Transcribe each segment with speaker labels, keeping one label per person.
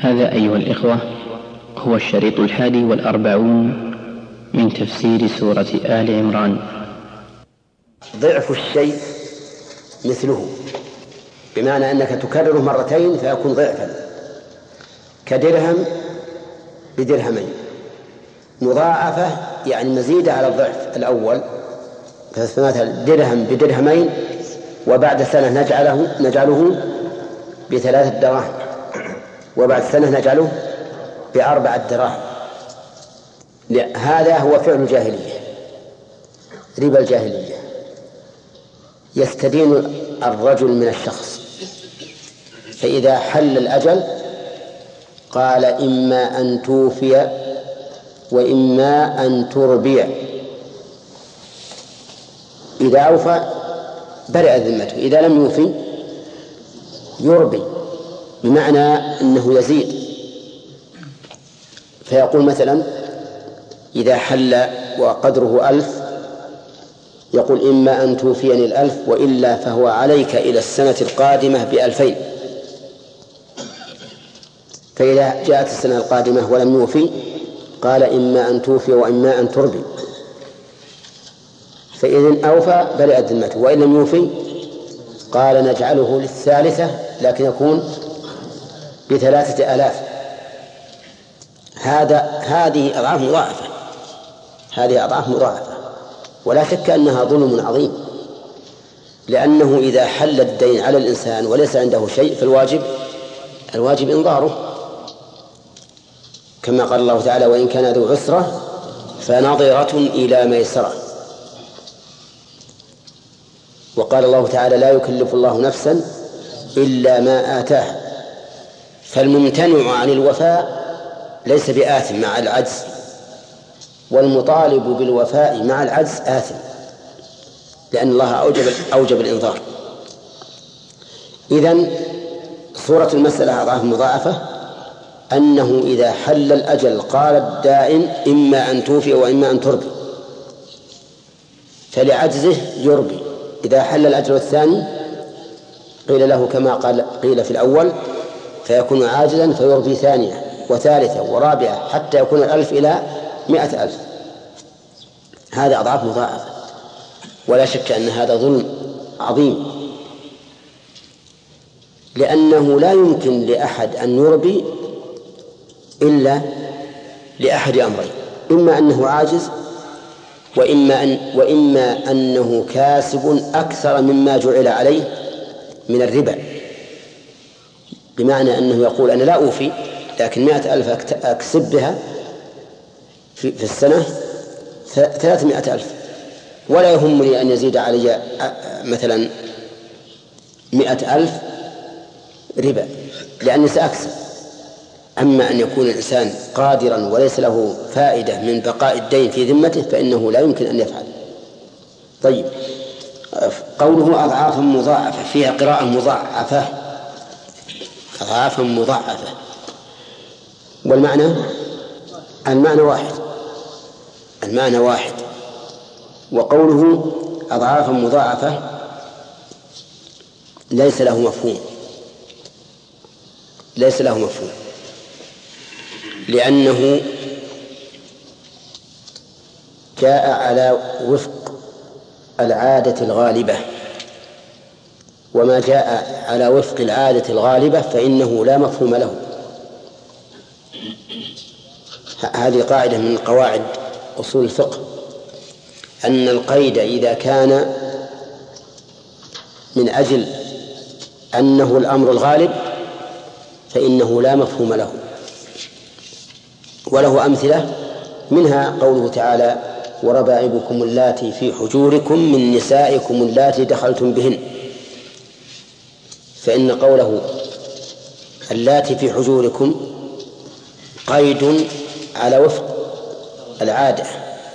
Speaker 1: هذا أيها الإخوة هو الشريط الحادي والأربعون من تفسير سورة آل عمران.
Speaker 2: ضعف الشيء مثله بمعنى أنك تكرره مرتين فيكون ضعفا. كدرهم بدرهمين. مضاعفة يعني مزيدة على الضعف الأول فمثلا درهم بدرهمين وبعد سنة نجعله نجعله بثلاثة دراهم. وبعد سنة نجعله بأربعة دراهم. هذا هو فعل الجاهلية ربا الجاهلية. يستدين الرجل من الشخص. فإذا حل الأجل قال إما أن توفي وإما أن تربيع إذا أوفى برئ ذمته إذا لم يوفي يربي. بمعنى أنه يزيد. فيقول مثلا إذا حل وقدره ألف يقول إما أن توفيني الألف وإلا فهو عليك إلى السنة القادمة بألفين. فإذا جاءت السنة القادمة ولم يوفي قال إما أن توفي وإما أن تربي فإذا أوفى برئت ذمته وإن لم يوفي قال نجعله للثالثة لكن يكون بثلاثة آلاف. هذا هذه أضعاف مضاعفة. هذه أضعاف مضاعفة. ولا شك أنها ظلم عظيم. لأنه إذا حل الدين على الإنسان وليس عنده شيء فالواجب الواجب إنظاره كما قال الله تعالى وإن كان ذو عسرة فنظرة إلى ميسرة. وقال الله تعالى لا يكلف الله نفسا إلا ما آتاها. فالممتنع عن الوفاء ليس بآثم مع العجز والمطالب بالوفاء مع العجز آثم لأن الله أوجب أوجب الإنذار. إذن صورة المسألة أضعاف مضاعفة أنه إذا حل الأجل قال الدائن إما أن توفي وإما أن تربي فلعجزه يربي إذا حل الأجل الثاني قيل له كما قال قيل في الأول فيكون عاجزا فيربي ثانية وثالثة ورابعة حتى يكون الألف إلى مئة ألف. هذا أضعاف مضاعفة. ولا شك أن هذا ظلم عظيم. لأنه لا يمكن لأحد أن يربي إلا لأحد أمرين. إما أنه عاجز وإما أن وإما أنه كاسب أكثر مما جعل عليه من الربا. بمعنى أنه يقول أنا لا أوفي لكن مائة ألف أكسب بها في, في السنة ثلاثمائة ألف. ولا يهمني أن يزيد علي مثلا مائة ألف ربا لأني سأكسب. أما أن يكون الإنسان قادرا وليس له فائدة من بقاء الدين في ذمته فإنه لا يمكن أن يفعل. طيب قوله أضعافا مضاعفة فيها قراءة مضاعفة. أضعافا مضاعفة. والمعنى؟ المعنى واحد. المعنى واحد. وقوله أضعافا مضاعفة ليس له مفهوم. ليس له مفهوم. لأنه جاء على وفق العادة الغالبة. وما جاء على وفق العادة الغالبة فإنه لا مفهوم له. هذه قاعدة من قواعد أصول الفقه. أن القيد إذا كان من أجل أنه الأمر الغالب فإنه لا مفهوم له. وله أمثلة منها قوله تعالى وربائبكم اللاتي في حجوركم من نسائكم اللاتي دخلتم بهن فإن قوله اللاتي في حجوركم قيد على وفق العادة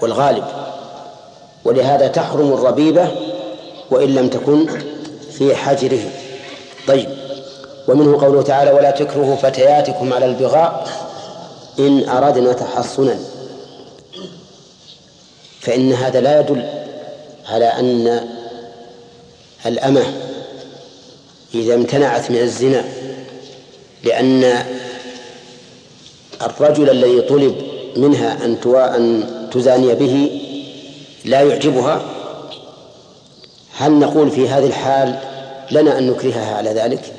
Speaker 2: والغالب ولهذا تحرم الربيبة وإن لم تكن في حجره. طيب ومنه قوله تعالى ولا تكرهوا فتياتكم على البغاء إن أردنا تحصنا فإن هذا لا يدل على أن الأمة إذا امتنعت من الزنا لأن الرجل الذي طلب منها أن أن تزاني به لا يعجبها. هل نقول في هذه الحال لنا أن نكرهها على ذلك؟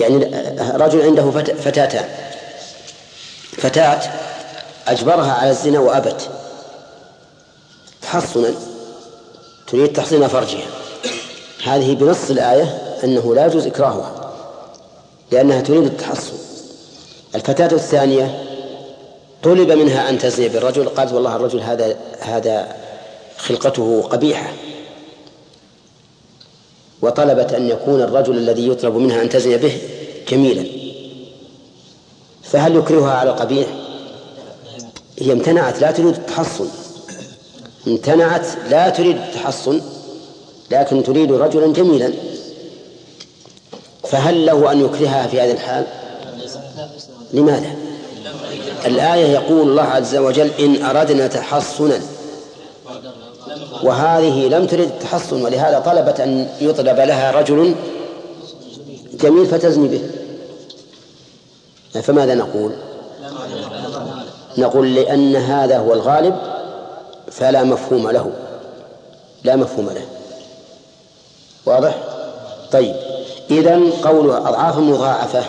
Speaker 2: يعني رجل عنده فتاتان فتاة أجبرها على الزنا وأبت. تحصنا تريد تحصين فرجها. هذه بنص الآية أنه لا يجوز إكراهها لأنها تريد التحصن. الفتاة الثانية طلب منها أن تزني بالرجل قالت والله الرجل هذا هذا خلقته قبيحة. وطلبت أن يكون الرجل الذي يطلب منها أن تزني به جميلا. فهل يكرهها على القبيح؟ هي امتنعت لا تريد التحصن. امتنعت لا تريد التحصن. لكن تريد رجلا جميلا. فهل له أن يكرهها في هذه الحال؟ لماذا؟ الآية يقول الله عز وجل إن أردنا تحصنا. وهذه لم ترد التحصن ولهذا طلبت أن يطلب لها رجل جميل فتزني به. فماذا نقول؟ نقول لأن هذا هو الغالب فلا مفهوم له. لا مفهوم له. واضح؟ طيب. إذا قوله أضعاف مضاعفة.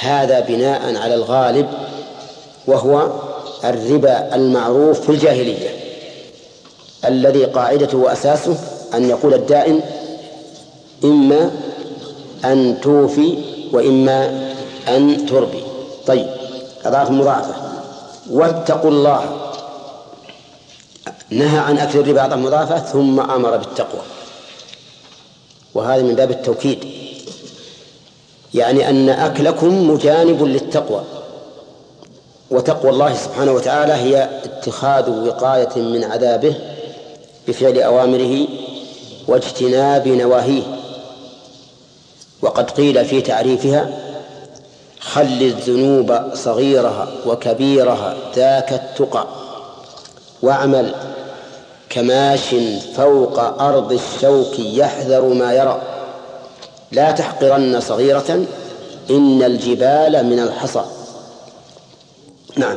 Speaker 2: هذا بناء على الغالب وهو الربا المعروف في الجاهلية. الذي قاعدته وأساسه أن يقول الدائن إما أن توفي وإما أن تربي. طيب. أضعاف مضاعفة. واتقوا الله. نهى عن أكل الربا أضعاف مضاعفة ثم أمر بالتقوى. وهذا من باب التوكيد. يعني أن أكلكم مجانب للتقوى وتقوى الله سبحانه وتعالى هي اتخاذ وقاية من عذابه بفعل أوامره واجتناب نواهيه. وقد قيل في تعريفها خل الذنوب صغيرها وكبيرها ذاك التقى واعمل كماش فوق أرض الشوك يحذر ما يرى. لا تحقرن صغيرة إن الجبال من الحصى. نعم.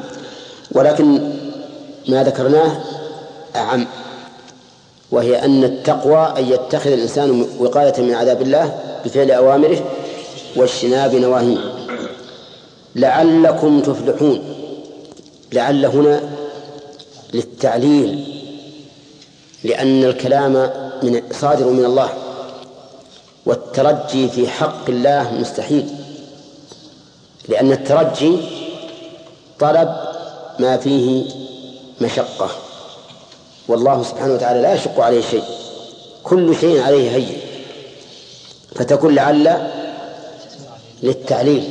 Speaker 2: ولكن ما ذكرناه أعم وهي أن التقوى أن يتخذ الإنسان وقاية من عذاب الله بفعل أوامره واجتناب نواهيه. لعلكم تفلحون. لعل هنا للتعليل لأن الكلام من صادر من الله والترجي في حق الله مستحيل لأن الترجي طلب ما فيه مشقة والله سبحانه وتعالى لا يشق عليه شيء كل شيء عليه هين فتكون لعل للتعليل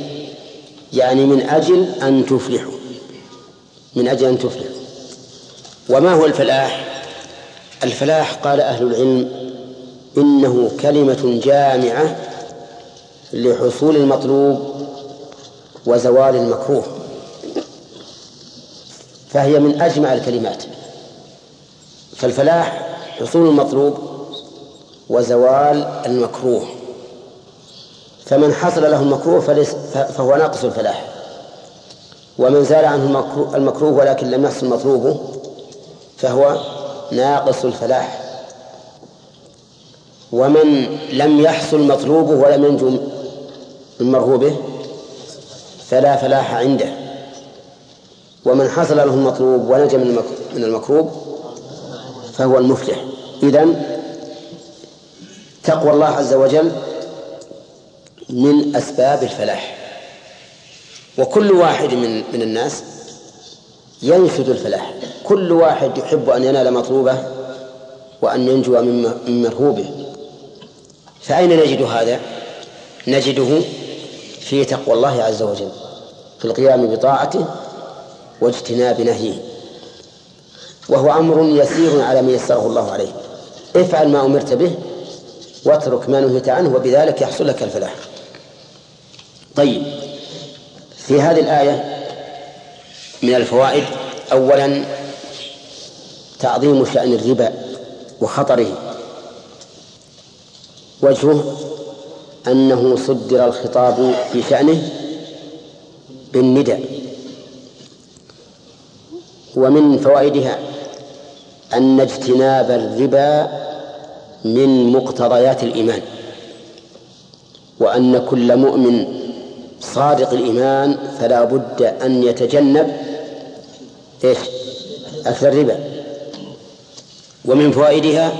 Speaker 2: يعني من أجل أن تفلحوا من أجل أن تفلحوا وما هو الفلاح؟ الفلاح قال أهل العلم إنه كلمة جامعة لحصول المطلوب وزوال المكروه فهي من أجمع الكلمات. فالفلاح حصول المطلوب وزوال المكروه فمن حصل له المكروه فهو ناقص الفلاح. ومن زال عنه المكروه ولكن لم يحصل مطلوبه فهو ناقص الفلاح. ومن لم يحصل مطلوبه ولم ينجو من مرغوبه فلا فلاح عنده. ومن حصل له المطلوب ونجا من المكروب فهو المفلح. إذن تقوى الله عز وجل من أسباب الفلاح. وكل واحد من من الناس ينشد الفلاح. كل واحد يحب أن ينال مطلوبه وأن ينجو من مرهوبه. فأين نجد هذا؟ نجده في تقوى الله عز وجل في القيام بطاعته واجتناب نهيه. وهو أمر يسير على من يسره الله عليه. افعل ما أمرت به واترك ما نهيت عنه وبذلك يحصل لك الفلاح. طيب في هذه الآية من الفوائد. أولا تعظيم شأن الربا وخطره. وجهه أنه صدر الخطاب في شأنه بالندى ومن فوائدها أن اجتناب الربا من مقتضيات الإيمان وأن كل مؤمن صادق الإيمان فلا بد أن يتجنب إيش؟ أكل الربا. ومن فوائدها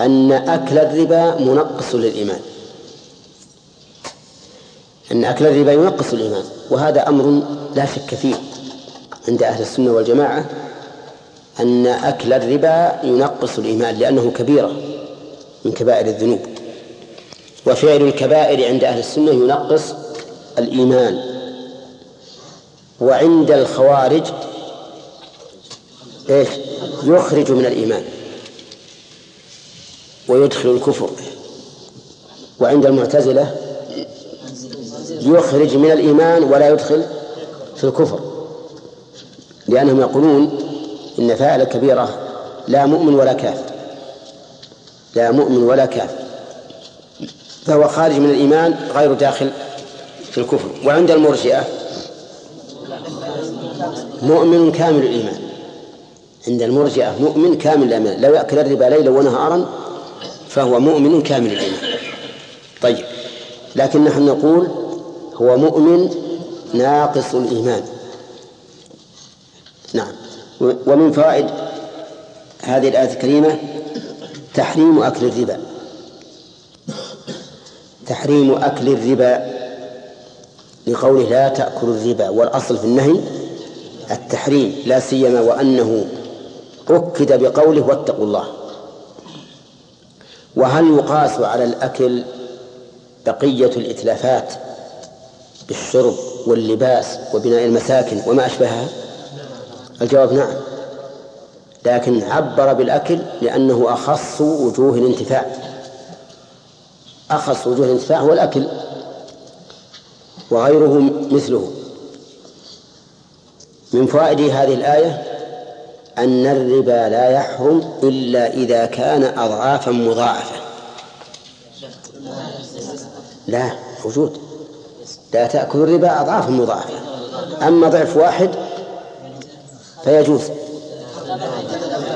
Speaker 2: أن أكل الربا منقص للإيمان. أن أكل الربا ينقص الإيمان وهذا أمر لا شك فيه عند أهل السنة والجماعة أن أكل الربا ينقص الإيمان لأنه كبيرة من كبائر الذنوب. وفعل الكبائر عند أهل السنة ينقص الإيمان. وعند الخوارج إيش؟ يخرج من الإيمان ويدخل الكفر وعند المعتزلة يخرج من الإيمان ولا يدخل في الكفر لأنهم يقولون إن فاعل الكبيرة لا مؤمن ولا كافر لا مؤمن ولا كافر فهو خارج من الإيمان غير داخل في الكفر. وعند المرجئة مؤمن كامل الإيمان. عند المرجئة مؤمن كامل الإيمان. لو يأكل الربا ليلا ونهارا فهو مؤمن كامل الإيمان. طيب. لكن نحن نقول هو مؤمن ناقص الإيمان. نعم. ومن فوائد هذه الآية الكريمة تحريم أكل الربا. تحريم أكل الربا لقوله لا تأكل الربا والأصل في النهي التحريم لا سيما وأنه أكد بقوله واتقوا الله. وهل يقاس على الأكل بقية الإتلافات بالشرب واللباس وبناء المساكن وما أشبهها؟ الجواب نعم. لكن عبر بالأكل لأنه أخص وجوه الانتفاع. أخص وجوه الانتفاع هو الأكل وغيره مثله. من فوائد هذه الآية أن الربا لا يحرم إلا إذا كان أضعافا مضاعفة. لا موجود. لا تأكل الربا أضعافا مضاعفة. أما ضعف واحد فيجوز.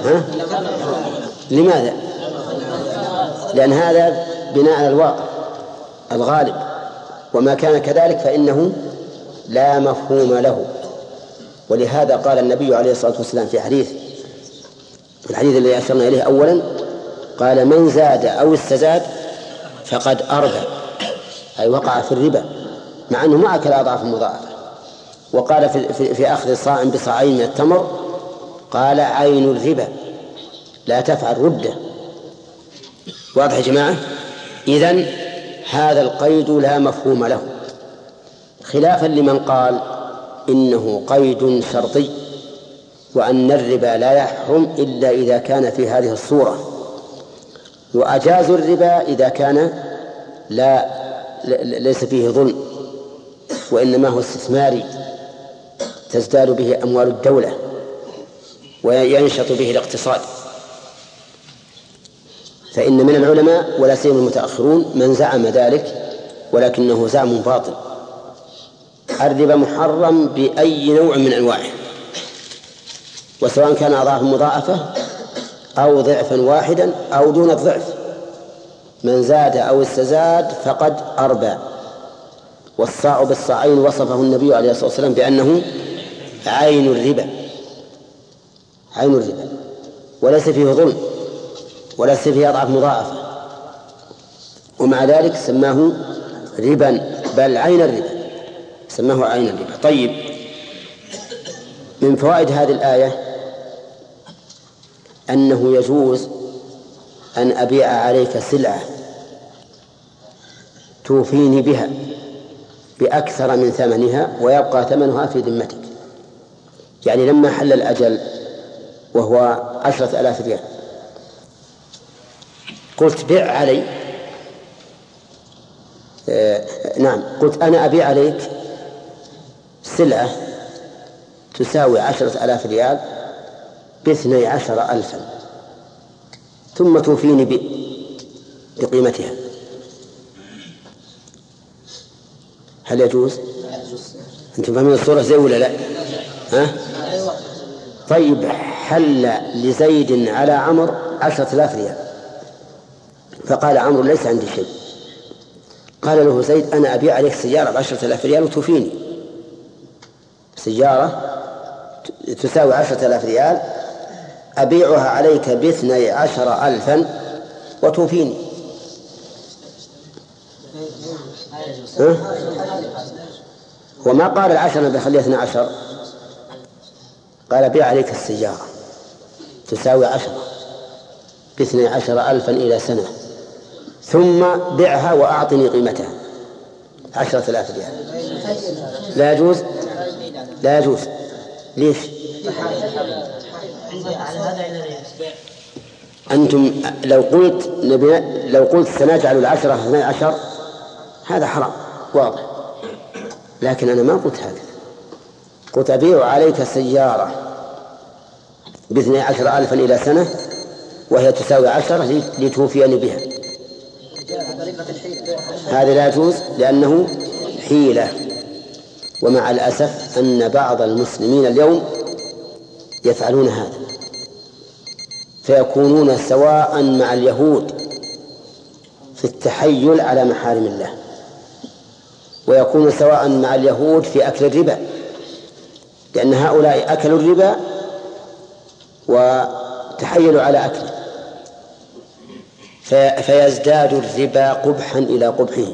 Speaker 2: ها؟ لماذا؟ لأن هذا بناء على الواقع الغالب. وما كان كذلك فإنه لا مفهوم له. ولهذا قال النبي عليه الصلاة والسلام في حديث الحديث الذي أشرنا إليه أولا قال من زاد أو استزاد فقد أربى أي وقع في الربا مع أنه ما أكل أضعاف مضاعفة. وقال في, في, في أخذ صاع بصاعين من التمر قال عين الربا لا تفعل ردة. واضح يا جماعة؟ إذن هذا القيد لا مفهوم له. خلافا لمن قال إنه قيد شرطي وأن الربا لا يحرم إلا إذا كان في هذه الصورة. وأجازوا الربا إذا كان لا ليس فيه ظلم وإنما هو استثماري تزداد به أموال الدولة وينشط به الاقتصاد. فإن من العلماء ولا سيما المتأخرون من زعم ذلك ولكنه زعم باطل. الربا محرم بأي نوع من أنواعه وسواء كان أضعاف مضاعفة أو ضعفا واحدا أو دون الضعف. من زاد أو استزاد فقد أربى. والصاع بالصاعين وصفه النبي عليه الصلاة والسلام بأنه عين الربا. عين الربا. وليس فيه ظلم وليس فيه أضعاف مضاعفة. ومع ذلك سماه ربا بل عين الربا. سماه عين الربا. طيب من فوائد هذه الآية أنه يجوز أن أبيع عليك سلعة توفيني بها بأكثر من ثمنها ويبقى ثمنها في ذمتك. يعني لما حل الأجل وهو عشرة آلاف ريال قلت بع علي آه نعم قلت أنا أبيع عليك سلعة تساوي عشرة آلاف ريال باثني عشر ألفا ثم توفيني بقيمتها هل يجوز؟ أنتم فاهمين الصورة زي ولا لا؟ ها؟ طيب حل لزيد على عمر عشرة آلاف ريال فقال عمرو ليس عندي شيء قال له زيد أنا أبيع عليك سيارة بعشرة آلاف ريال وتوفيني سيارة تساوي عشرة آلاف ريال أبيعها عليك باثني عشر ألفا وتوفيني. ها؟ وما قال العشرة بخليها اثنى عشر. قال بيع عليك السيارة تساوي عشرة باثني عشر ألفا إلى سنة ثم بعها وأعطني قيمتها عشرة آلاف ريال. لا يجوز؟ لا يجوز. ليش؟ أنتم لو قلت نبي لو قلت سنجعل العشرة اثني عشر هذا حرام. واضح. لكن أنا ما قلت هذا. قلت أبيع عليك سيارة باثني عشر ألفا إلى سنة وهي تساوي عشرة لتوفيني بها. هذا لا يجوز لأنه حيلة. ومع الأسف أن بعض المسلمين اليوم يفعلون هذا فيكونون سواء مع اليهود في التحيل على محارم الله ويكون سواء مع اليهود في أكل الربا لأن هؤلاء أكلوا الربا وتحيلوا على أكله فيزداد الربا قبحا إلى قبحه.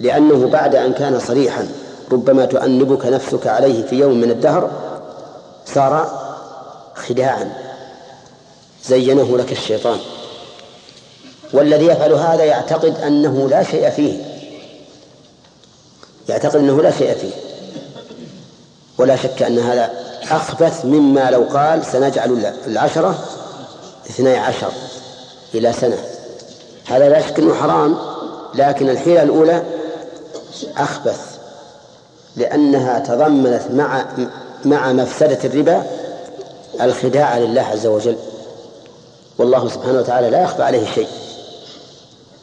Speaker 2: لأنه بعد أن كان صريحا ربما تؤنبك نفسك عليه في يوم من الدهر صار خداعا. زينه لك الشيطان. والذي يفعل هذا يعتقد أنه لا شيء فيه. يعتقد أنه لا شيء فيه. ولا شك أن هذا أخبث مما لو قال سنجعل العشرة اثني عشر إلى سنة. هذا لا شك أنه حرام لكن الحيلة الأولى أخبث لأنها تضمنت مع مع مفسدة الربا الخداع لله عز وجل. والله سبحانه وتعالى لا يخفى عليه شيء.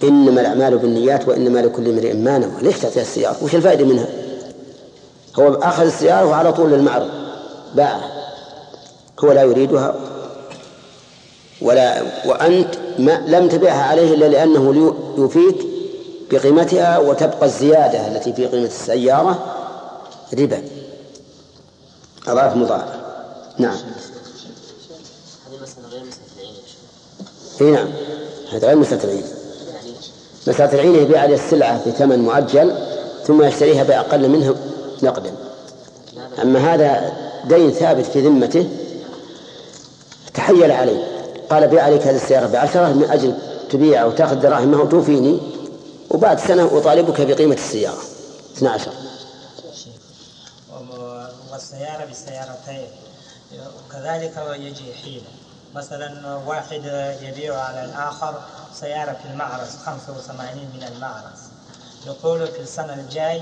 Speaker 2: إنما الأعمال بالنيات وإنما لكل امرئ ما نوى. ليش تعطيها السيارة؟ وش الفائدة منها؟ هو أخذ السيارة وعلى طول للمعرض باعها. هو لا يريدها ولا وأنت ما لم تبيعها عليه إلا لأنه يفيك بقيمتها وتبقى الزيادة التي في قيمة السيارة ربا. أضعاف مضاعفة نعم. هذه مسألة غير مسألة العين نعم. هذا غير مسألة العين مسألة العين يبيع عليه السلعة بثمن مؤجل ثم يشتريها بأقل منه نقدا. أما هذا دين ثابت في ذمته تحيل عليه. قال بيع عليك هذه السيارة بعشرة من أجل تبيع وتأخذ دراهمها وتوفيني. وبعد سنة أطالبك بقيمة السيارة. 12
Speaker 3: والسيارة بالسيارتين وكذلك يجي حيلة. مثلا واحد يبيع على الآخر سيارة في المعرض 85 من المعرض. يقول في السنة الجاي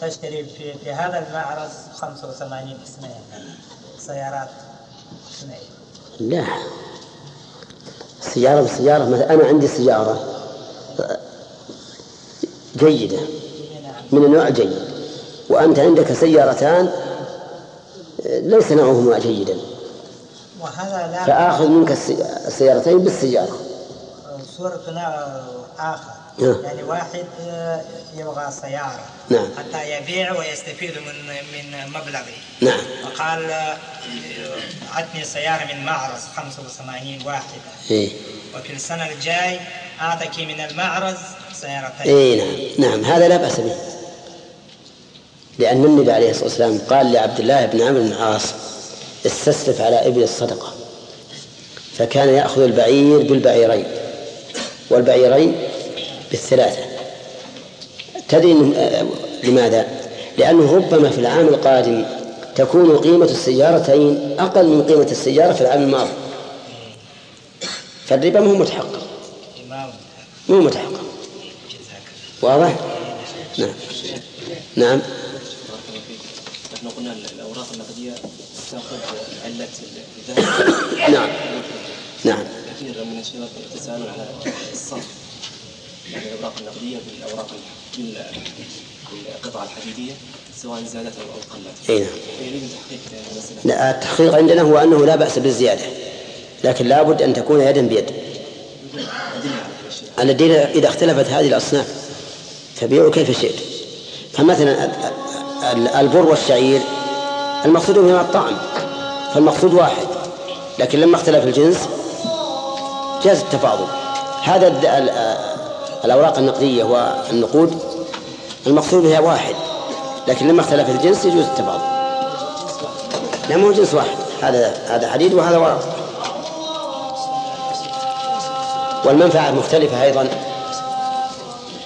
Speaker 3: تشتري في, في هذا المعرض 85 اثنين. سيارات اثنين.
Speaker 2: لا. سيارة بسيارة. مثلا أنا عندي سيارة. جيدة من النوع الجيد وأنت عندك سيارتان ليس نوعهما جيدا. فآخذ منك السيارتين بالسيارة.
Speaker 3: صورة نوع آخر. نعم. يعني واحد آه، يبغى سيارة.
Speaker 2: نعم.
Speaker 3: حتى يبيع ويستفيد من من مبلغه.
Speaker 2: نعم.
Speaker 3: فقال آه، عطني سيارة من معرض 85 واحدة.
Speaker 2: إيه؟
Speaker 3: وفي السنة الجاي أعطك من المعرض سيارتين
Speaker 2: إيه نعم. نعم هذا لا بأس به. لأن النبي عليه الصلاة والسلام قال لعبد الله بن عمرو بن العاص استسلف على إبل الصدقة فكان يأخذ البعير بالبعيرين والبعيرين بالثلاثة. تدري لماذا؟ لأنه ربما في العام القادم تكون قيمة السيارتين أقل من قيمة السيارة في العام الماضي. فالربا مو متحقق. مو متحقق. واضح؟ نعم نعم
Speaker 4: نحن قلنا الأوراق النقدية تأخذ علة الذهب
Speaker 2: نعم نعم
Speaker 4: كثير من الشباب يتساءلون على الصرف يعني الأوراق النقدية بالأوراق بالقطعه الحديدية سواء زادت أو قلت.
Speaker 5: اي نعم. يريد تحقيق المساله. التحقيق عندنا هو أنه لا بأس بالزيادة لكن لابد أن تكون يدا بيد. الذين إذا اختلفت هذه الأصناف فبيعوا كيف شئت. فمثلا البر والشعير المقصود بهما الطعم فالمقصود واحد. لكن لما اختلف الجنس جاز التفاضل. هذا الأوراق النقدية والنقود المقصود بها واحد. لكن لما اختلف الجنس يجوز التفاضل. لا مو جنس واحد. هذا هذا حديد وهذا ورق. والمنفعة مختلفة أيضا.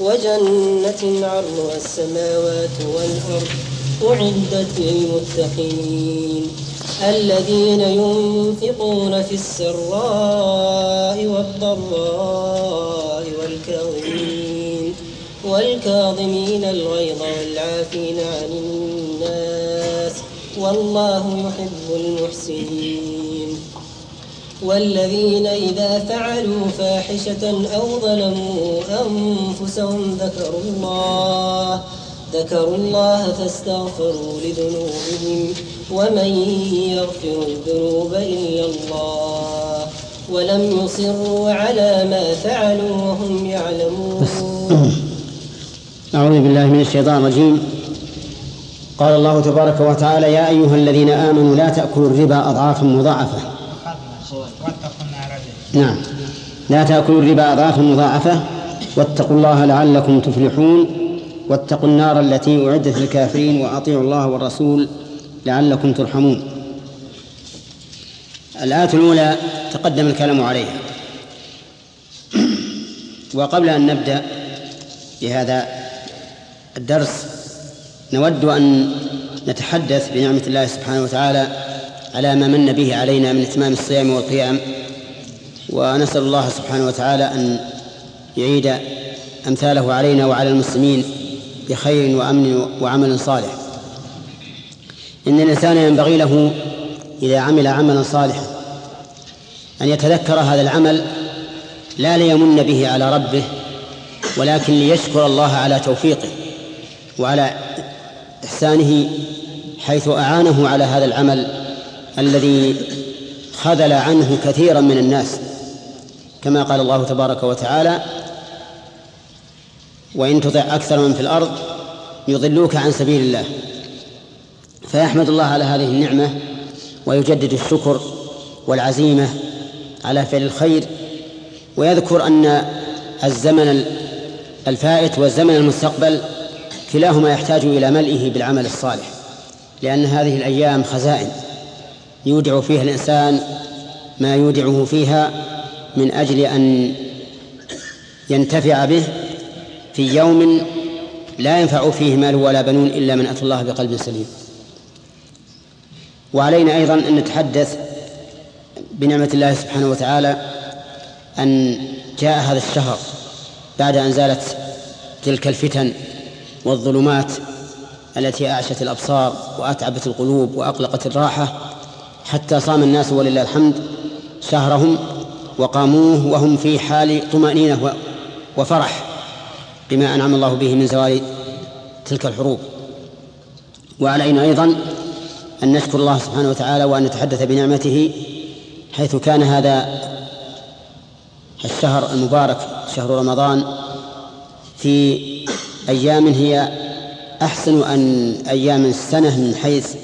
Speaker 6: وجنة عرضها السماوات والأرض أعدت للمتقين الذين ينفقون في السراء والضراء والكاظمين والكاظمين الغيظ والعافين عن الناس والله يحب المحسنين والذين إذا فعلوا فاحشة أو ظلموا أنفسهم ذكروا الله ذكروا الله فاستغفروا لذنوبهم ومن يغفر الذنوب إلا الله ولم يصروا على ما فعلوا وهم يعلمون.
Speaker 2: أعوذ بالله من الشيطان الرجيم. قال الله تبارك وتعالى يا أيها الذين آمنوا لا تأكلوا الربا أضعافا مضاعفة. نعم. لا تأكلوا الربا أضعافا مضاعفة واتقوا الله لعلكم تفلحون واتقوا النار التي أعدت للكافرين وأطيعوا الله والرسول لعلكم ترحمون. الآية الأولى تقدم الكلام عليها. وقبل أن نبدأ بهذا الدرس نود أن نتحدث بنعمة الله سبحانه وتعالى على ما من به علينا من إتمام الصيام والقيام. ونسأل الله سبحانه وتعالى أن يعيد أمثاله علينا وعلى المسلمين بخير وأمن وعمل صالح. إن الإنسان ينبغي له إذا عمل عملا صالحا أن يتذكر هذا العمل لا ليمن به على ربه ولكن ليشكر الله على توفيقه وعلى إحسانه حيث أعانه على هذا العمل الذي خذل عنه كثيرا من الناس. كما قال الله تبارك وتعالى وإن تطع أكثر من في الأرض يضلوك عن سبيل الله. فيحمد الله على هذه النعمة ويجدد الشكر والعزيمة على فعل الخير ويذكر أن الزمن الفائت والزمن المستقبل كلاهما يحتاج إلى ملئه بالعمل الصالح لأن هذه الأيام خزائن يودع فيها الإنسان ما يودعه فيها من أجل أن ينتفع به في يوم لا ينفع فيه مال ولا بنون إلا من أتى الله بقلب سليم. وعلينا أيضا أن نتحدث بنعمة الله سبحانه وتعالى أن جاء هذا الشهر بعد أن زالت تلك الفتن والظلمات التي أعشت الأبصار وأتعبت القلوب وأقلقت الراحة حتى صام الناس ولله الحمد شهرهم وقاموه وهم في حال طمأنينة وفرح بما أنعم الله به من زوال تلك الحروب. وعلينا أيضا أن نشكر الله سبحانه وتعالى وأن نتحدث بنعمته حيث كان هذا الشهر المبارك شهر رمضان في أيام هي أحسن أن أيام السنة من حيث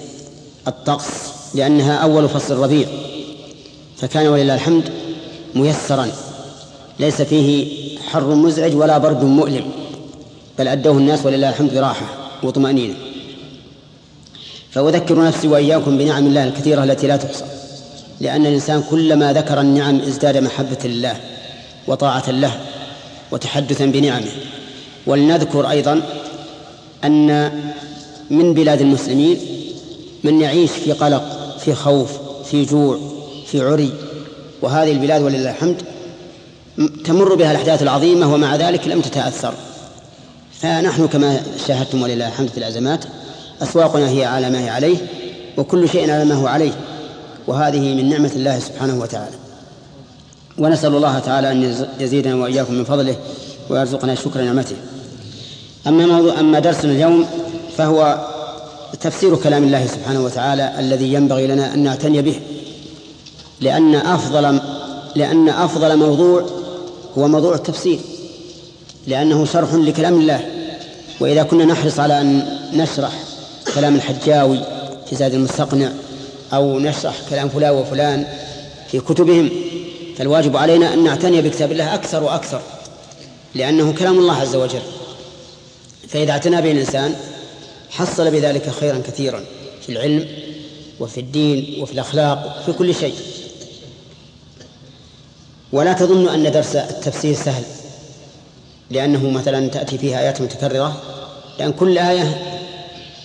Speaker 2: الطقس لأنها أول فصل الربيع فكان ولله الحمد ميسرا. ليس فيه حر مزعج ولا برد مؤلم. بل أدوه الناس ولله الحمد براحة وطمأنينة. فأذكر نفسي وإياكم بنعم الله الكثيرة التي لا تحصى. لأن الإنسان كلما ذكر النعم ازداد محبة لله وطاعة له وتحدثا بنعمه. ولنذكر أيضا أن من بلاد المسلمين من يعيش في قلق في خوف في جوع في عري وهذه البلاد ولله الحمد تمر بها الأحداث العظيمة ومع ذلك لم تتأثر. فنحن كما شاهدتم ولله الحمد في الأزمات أسواقنا هي على ما هي عليه وكل شيء على ما هو عليه وهذه من نعمة الله سبحانه وتعالى. ونسأل الله تعالى أن يزيدنا وإياكم من فضله ويرزقنا شكر نعمته. أما موضوع أما درسنا اليوم فهو تفسير كلام الله سبحانه وتعالى الذي ينبغي لنا أن نعتني به. لأن أفضل لأن أفضل موضوع هو موضوع التفسير لأنه شرح لكلام الله. وإذا كنا نحرص على أن نشرح كلام الحجاوي في زاد المستقنع أو نشرح كلام فلان وفلان في كتبهم فالواجب علينا أن نعتني بكتاب الله أكثر وأكثر لأنه كلام الله عز وجل. فإذا اعتنى به الإنسان حصل بذلك خيرا كثيرا في العلم وفي الدين وفي الأخلاق وفي كل شيء. ولا تظن أن درس التفسير سهل لأنه مثلا تأتي فيها آيات متكررة لأن كل آية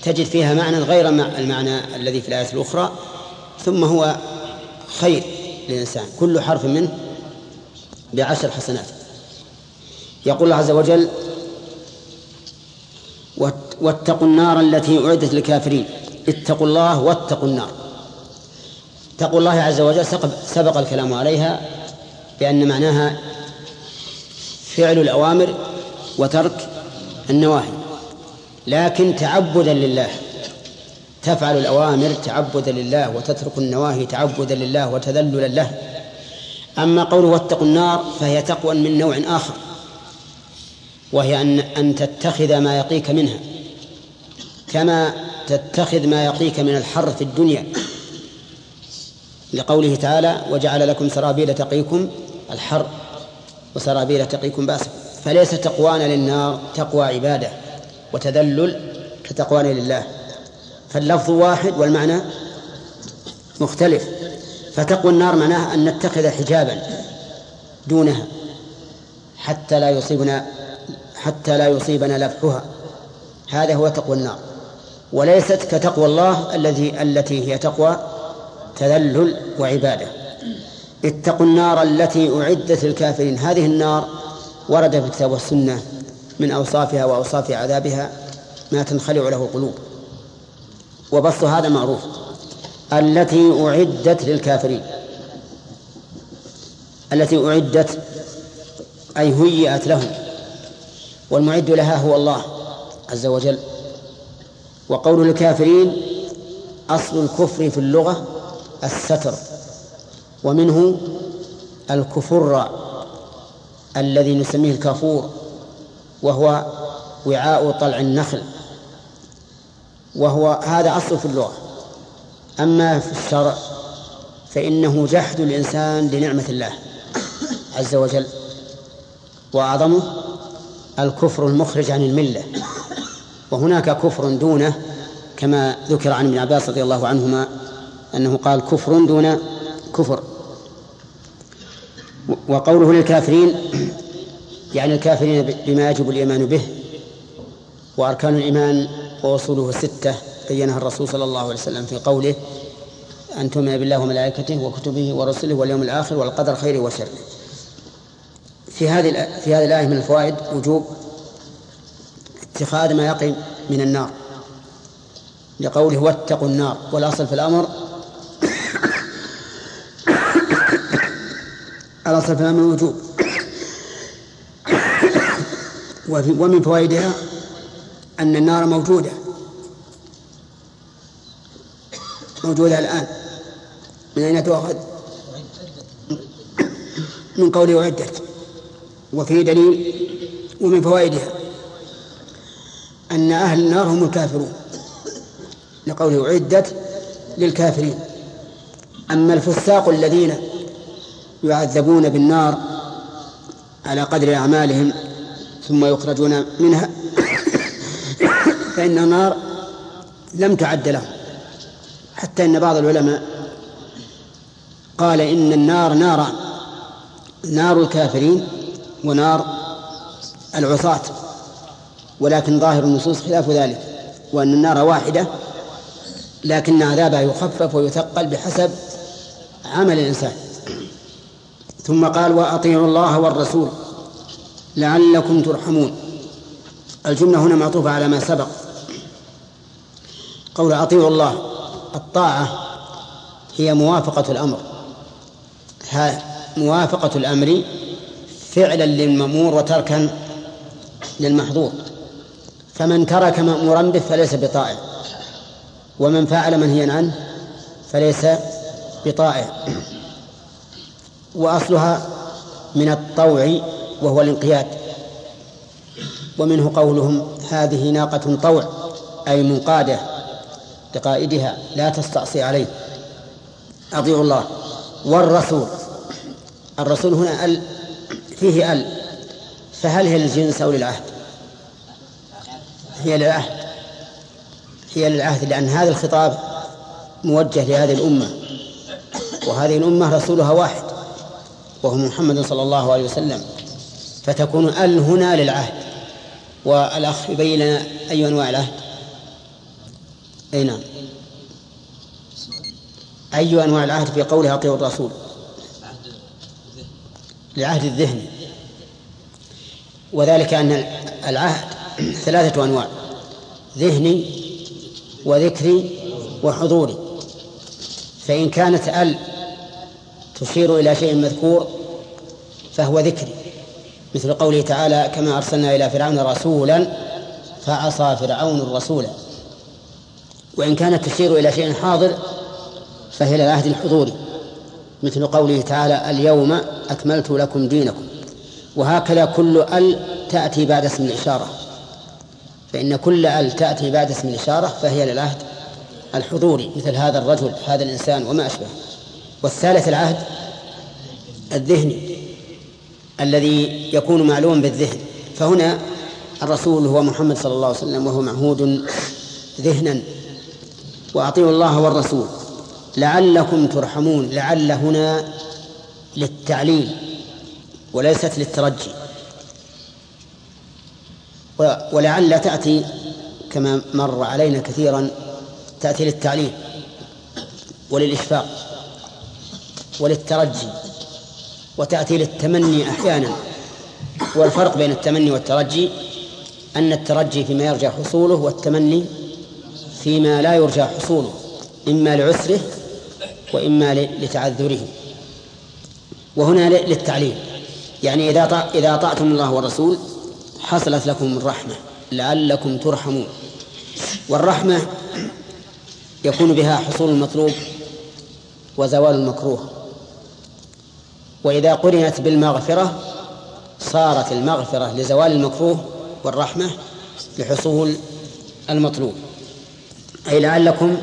Speaker 2: تجد فيها معنى غير المعنى الذي في الآية الأخرى ثم هو خير للإنسان كل حرف منه بعشر حسنات. يقول الله عز وجل واتقوا النار التي أعدت للكافرين اتقوا الله واتقوا النار. تقوا الله عز وجل سبق الكلام عليها بأن معناها فعل الأوامر وترك النواهي. لكن تعبدا لله تفعل الأوامر تعبدا لله وتترك النواهي تعبدا لله وتذللا له. أما قوله واتقوا النار فهي تقوى من نوع آخر وهي أن أن تتخذ ما يقيك منها. كما تتخذ ما يقيك من الحر في الدنيا. لقوله تعالى وجعل لكم سرابيل تقيكم الحر وسرابيل تقيكم بأسكم فليس تقوانا للنار تقوى عبادة وتذلل كتقوانا لله. فاللفظ واحد والمعنى مختلف. فتقوى النار معناها أن نتخذ حجابا دونها حتى لا يصيبنا حتى لا يصيبنا لفحها. هذا هو تقوى النار. وليست كتقوى الله الذي التي هي تقوى تذلل وعبادة. اتقوا النار التي أعدت للكافرين. هذه النار ورد في الكتاب والسنة من أوصافها وأوصاف عذابها ما تنخلع له القلوب. وبسط هذا معروف. التي أعدت للكافرين. التي أعدت أي هيئت لهم. والمعد لها هو الله عز وجل. وقول الكافرين أصل الكفر في اللغة الستر. ومنه الكفر الذي نسميه الكافور وهو وعاء طلع النخل. وهو هذا أصل في اللغة. أما في الشرع فإنه جحد الإنسان لنعمة الله عز وجل. وأعظمه الكفر المخرج عن الملة. وهناك كفر دونه كما ذكر عن ابن عباس رضي الله عنهما أنه قال كفر دون كفر. وقوله للكافرين يعني الكافرين بما يجب الإيمان به وأركان الإيمان وأصوله ستة بينها الرسول صلى الله عليه وسلم في قوله أن تؤمن بالله وملائكته وكتبه ورسله واليوم الآخر والقدر خيره وشره في هذه في هذه الآية من الفوائد وجوب اتخاذ ما يقي من النار لقوله واتقوا النار والأصل في الأمر الأصل في الأمر الوجوب ومن فوائدها أن النار موجودة. موجودة الآن. من أين تؤخذ؟ من قوله أعدت وفيه دليل ومن فوائدها أن أهل النار هم الكافرون. لقوله أعدت للكافرين. أما الفساق الذين يعذبون بالنار على قدر أعمالهم ثم يخرجون منها فإن النار لم تعد لهم. حتى إن بعض العلماء قال إن النار ناران نار الكافرين ونار العصاة ولكن ظاهر النصوص خلاف ذلك وأن النار واحدة لكن عذابها يخفف ويثقل بحسب عمل الإنسان. ثم قال وأطيعوا الله والرسول لعلكم ترحمون. الجملة هنا معطوفة على ما سبق. قول أطيعوا الله الطاعة هي موافقة الأمر. موافقة الأمر فعلا للمأمور وتركا للمحظور. فمن ترك مأمورا به فليس بطائع. ومن فعل منهيا عنه فليس بطائع. وأصلها من الطوع وهو الانقياد. ومنه قولهم هذه ناقة طوع أي منقادة لقائدها لا تستعصي عليه. أطيعوا الله. والرسول. الرسول هنا أل فيه أل. فهل هي للجنس أو للعهد؟ هي للعهد. هي للعهد لأن هذا الخطاب موجه لهذه الأمة. وهذه الأمة رسولها واحد. وهو محمد صلى الله عليه وسلم فتكون ال هنا للعهد. والأخ يبين لنا أي أنواع العهد. أي نعم. أي أنواع العهد في قوله أطيعوا الرسول؟ العهد الذهني وذلك أن العهد ثلاثة أنواع ذهني وذكري وحضوري فإن كانت ال تشير إلى شيء مذكور فهو ذكري مثل قوله تعالى كما أرسلنا إلى فرعون رسولا فعصى فرعون الرسول. وإن كانت تشير إلى شيء حاضر فهي العهد الحضوري مثل قوله تعالى اليوم أكملت لكم دينكم. وهكذا كل أل تأتي بعد اسم الإشارة فإن كل أل تأتي بعد اسم الإشارة فهي للعهد الحضوري مثل هذا الرجل هذا الإنسان وما أشبه والثالث العهد الذهني الذي يكون معلوما بالذهن. فهنا الرسول هو محمد صلى الله عليه وسلم وهو معهود ذهنا. وأطيعوا الله والرسول. لعلكم ترحمون لعل هنا للتعليل وليست للترجي. ولعل تأتي كما مر علينا كثيرا تأتي للتعليل وللإشفاق. وللترجي وتأتي للتمني أحيانا. والفرق بين التمني والترجي أن الترجي فيما يرجى حصوله والتمني فيما لا يرجى حصوله إما لعسره وإما لتعذره. وهنا للتعليل. يعني إذا إذا أطعتم الله والرسول حصلت لكم الرحمة لعلكم ترحمون. والرحمة يكون بها حصول المطلوب وزوال المكروه. وإذا قرنت بالمغفرة صارت المغفرة لزوال المكروه والرحمة لحصول المطلوب. أي لعلكم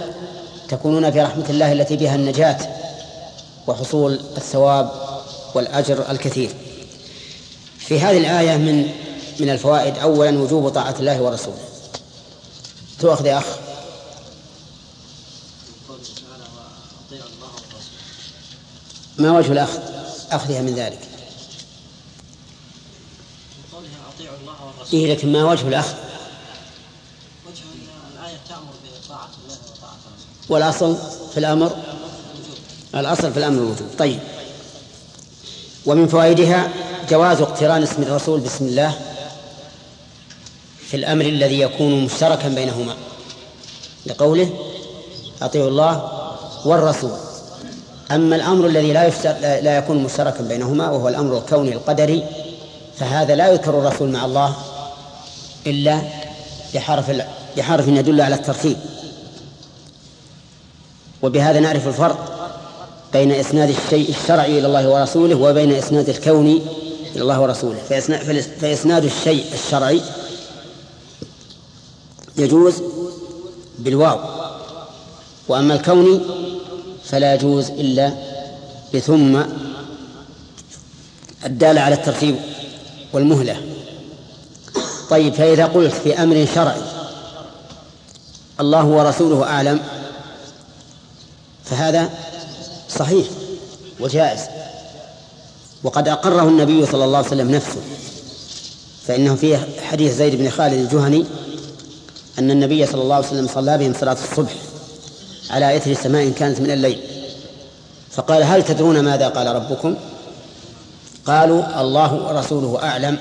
Speaker 2: تكونون في رحمة الله التي بها النجاة وحصول الثواب والأجر الكثير. في هذه الآية من من الفوائد أولا وجوب طاعة الله ورسوله. تؤخذ يا أخ. ما وجه الأخذ؟ أخذها من ذلك. إيه لكن ما وجه الأخذ.
Speaker 7: وجه الآية تأمر بطاعة الله وطاعة رسوله.
Speaker 2: والأصل في الأمر؟ الأصل في الأمر الوجوب. طيب. ومن فوائدها جواز اقتران اسم الرسول بسم الله في الأمر الذي يكون مشتركا بينهما. لقوله أطيعوا الله والرسول. أما الأمر الذي لا لا يكون مشتركا بينهما وهو الأمر الكوني القدري فهذا لا يذكر الرسول مع الله إلا بحرف بحرف يدل على الترتيب وبهذا نعرف الفرق بين إسناد الشيء الشرعي إلى الله ورسوله وبين إسناد الكوني إلى الله ورسوله. فإسناد الشيء الشرعي يجوز بالواو. وأما الكوني فلا يجوز إلا بثم الدالة على الترتيب والمهلة. طيب فإذا قلت في أمر شرعي الله ورسوله أعلم فهذا صحيح وجائز. وقد أقره النبي صلى الله عليه وسلم نفسه فإنه في حديث زيد بن خالد الجهني أن النبي صلى الله عليه وسلم صلى بهم صلاة الصبح. على إثر سماء كانت من الليل. فقال هل تدرون ماذا قال ربكم؟ قالوا الله ورسوله أعلم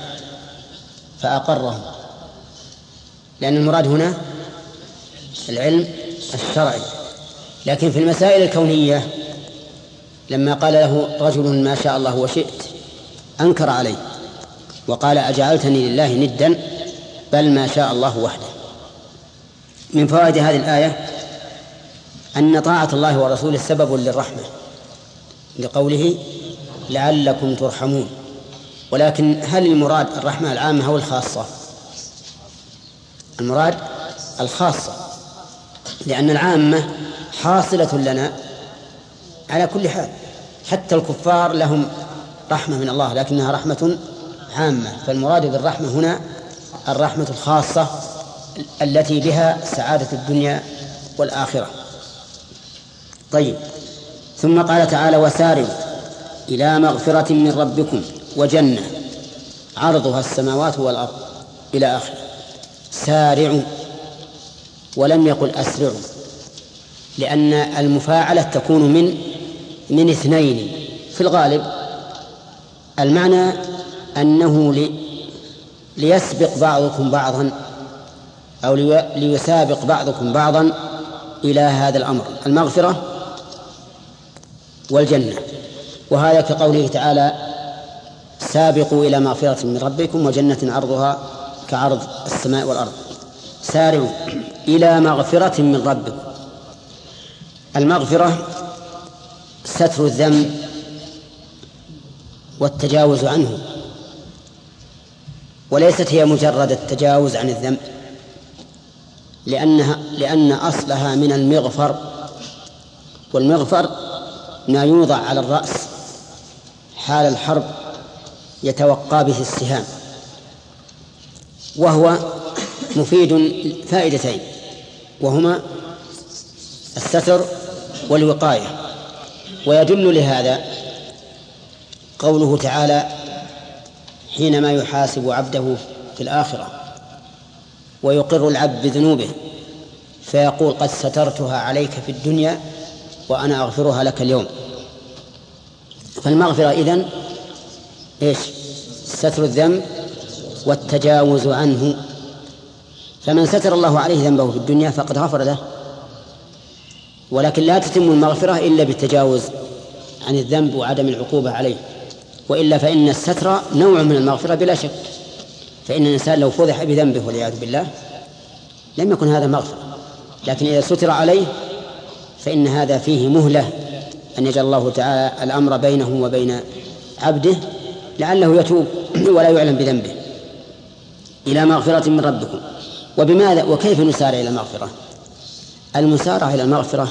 Speaker 2: فأقرهم. لأن المراد هنا العلم الشرعي. لكن في المسائل الكونية لما قال له رجل ما شاء الله وشئت أنكر عليه وقال أجعلتني لله ندا بل ما شاء الله وحده. من فوائد هذه الآية أن طاعة الله ورسوله سبب للرحمة لقوله لعلكم ترحمون. ولكن هل المراد الرحمة العامة أو الخاصة؟ المراد الخاصة لأن العامة حاصلة لنا على كل حال. حتى الكفار لهم رحمة من الله لكنها رحمة عامة. فالمراد بالرحمة هنا الرحمة الخاصة التي بها سعادة الدنيا والآخرة. طيب. ثم قال تعالى وسارعوا إلى مغفرة من ربكم وجنة عرضها السماوات والأرض إلى آخره. سارعوا ولم يقل أسرعوا لأن المفاعلة تكون من من اثنين في الغالب. المعنى أنه لي ليسبق بعضكم بعضا أو ليسابق بعضكم بعضا إلى هذا الأمر. المغفرة والجنة. وهذا كقوله تعالى سابقوا إلى مغفرة من ربكم وجنة عرضها كعرض السماء والأرض. سارعوا إلى مغفرة من ربكم. المغفرة ستر الذنب والتجاوز عنه وليست هي مجرد التجاوز عن الذنب لأنها لأن أصلها من المغفر والمغفر ما يوضع على الرأس حال الحرب يتوقى به السهام وهو مفيد فائدتين وهما الستر والوقاية. ويدل لهذا قوله تعالى حينما يحاسب عبده في الآخرة ويقر العبد بذنوبه فيقول قد سترتها عليك في الدنيا وأنا أغفرها لك اليوم. فالمغفرة إذن إيش؟ ستر الذنب والتجاوز عنه. فمن ستر الله عليه ذنبه في الدنيا فقد غفر له. ولكن لا تتم المغفرة إلا بالتجاوز عن الذنب وعدم العقوبة عليه. وإلا فإن الستر نوع من المغفرة بلا شك. فإن الإنسان لو فضح بذنبه والعياذ بالله لم يكن هذا مغفرة. لكن إذا ستر عليه فإن هذا فيه مهلة أن يجعل الله تعالى الأمر بينه وبين عبده لعله يتوب ولا يعلم بذنبه. إلى مغفرة من ربكم. وبماذا؟ وكيف نسارع إلى المغفرة؟ المسارعة إلى المغفرة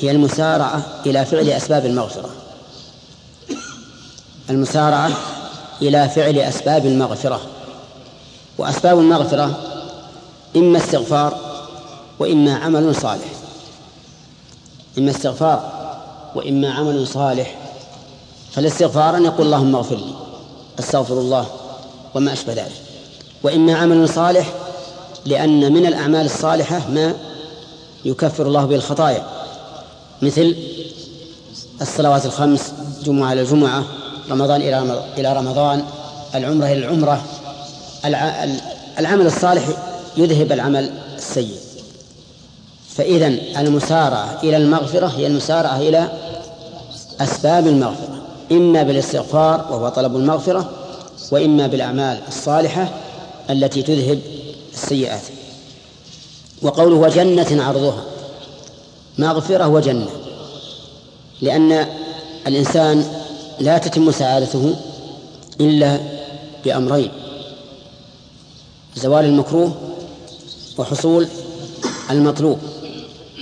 Speaker 2: هي المسارعة إلى فعل أسباب المغفرة. المسارعة إلى فعل أسباب المغفرة. وأسباب المغفرة إما استغفار وإما عمل صالح. إما استغفار وإما عمل صالح فالاستغفار أن يقول اللهم اغفر لي أستغفر الله وما أشبه ذلك. وإما عمل صالح لأن من الأعمال الصالحة ما يكفر الله به الخطايا مثل الصلوات الخمس جمعة إلى الجمعة رمضان إلى رمضان العمرة إلى العمرة العمل الصالح يذهب العمل السيء. فإذا المسارعة إلى المغفرة هي المسارعة إلى أسباب المغفرة إما بالاستغفار وهو طلب المغفرة وإما بالأعمال الصالحة التي تذهب السيئات. وقوله وجنة عرضها. مغفرة وجنة لأن الإنسان لا تتم سعادته إلا بأمرين زوال المكروه وحصول المطلوب.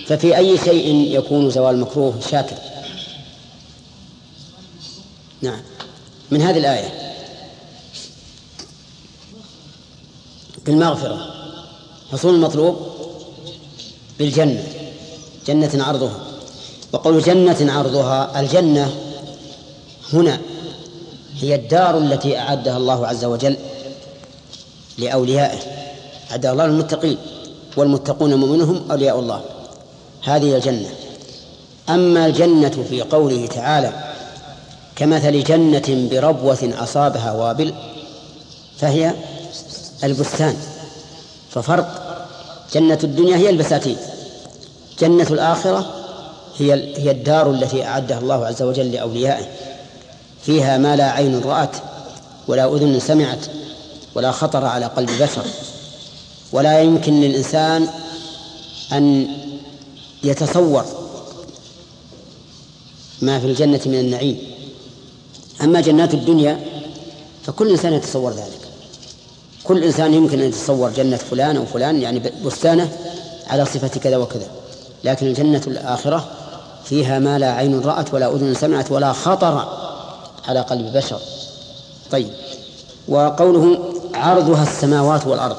Speaker 2: ففي أي شيء يكون زوال المكروه شاكر؟ نعم. من هذه الآية. بالمغفرة حصول المطلوب بالجنة. جنة عرضها. وقول جنة عرضها الجنة هنا هي الدار التي أعدها الله عز وجل لأوليائه. أعد الله المتقين والمتقون مؤمنهم أولياء الله. هذه الجنة. أما الجنة في قوله تعالى كمثل جنة بربوة أصابها وابل فهي البستان. ففرق جنة الدنيا هي البساتين. جنة الآخرة هي هي الدار التي أعدها الله عز وجل لأوليائه. فيها ما لا عين رأت ولا أذن سمعت ولا خطر على قلب بشر. ولا يمكن للإنسان أن يتصور ما في الجنة من النعيم. أما جنات الدنيا فكل إنسان يتصور ذلك. كل إنسان يمكن أن يتصور جنة فلان أو فلان يعني بستانه على صفة كذا وكذا. لكن الجنة الآخرة فيها ما لا عين رأت ولا أذن سمعت ولا خطر على قلب بشر. طيب. وقوله عرضها السماوات والأرض.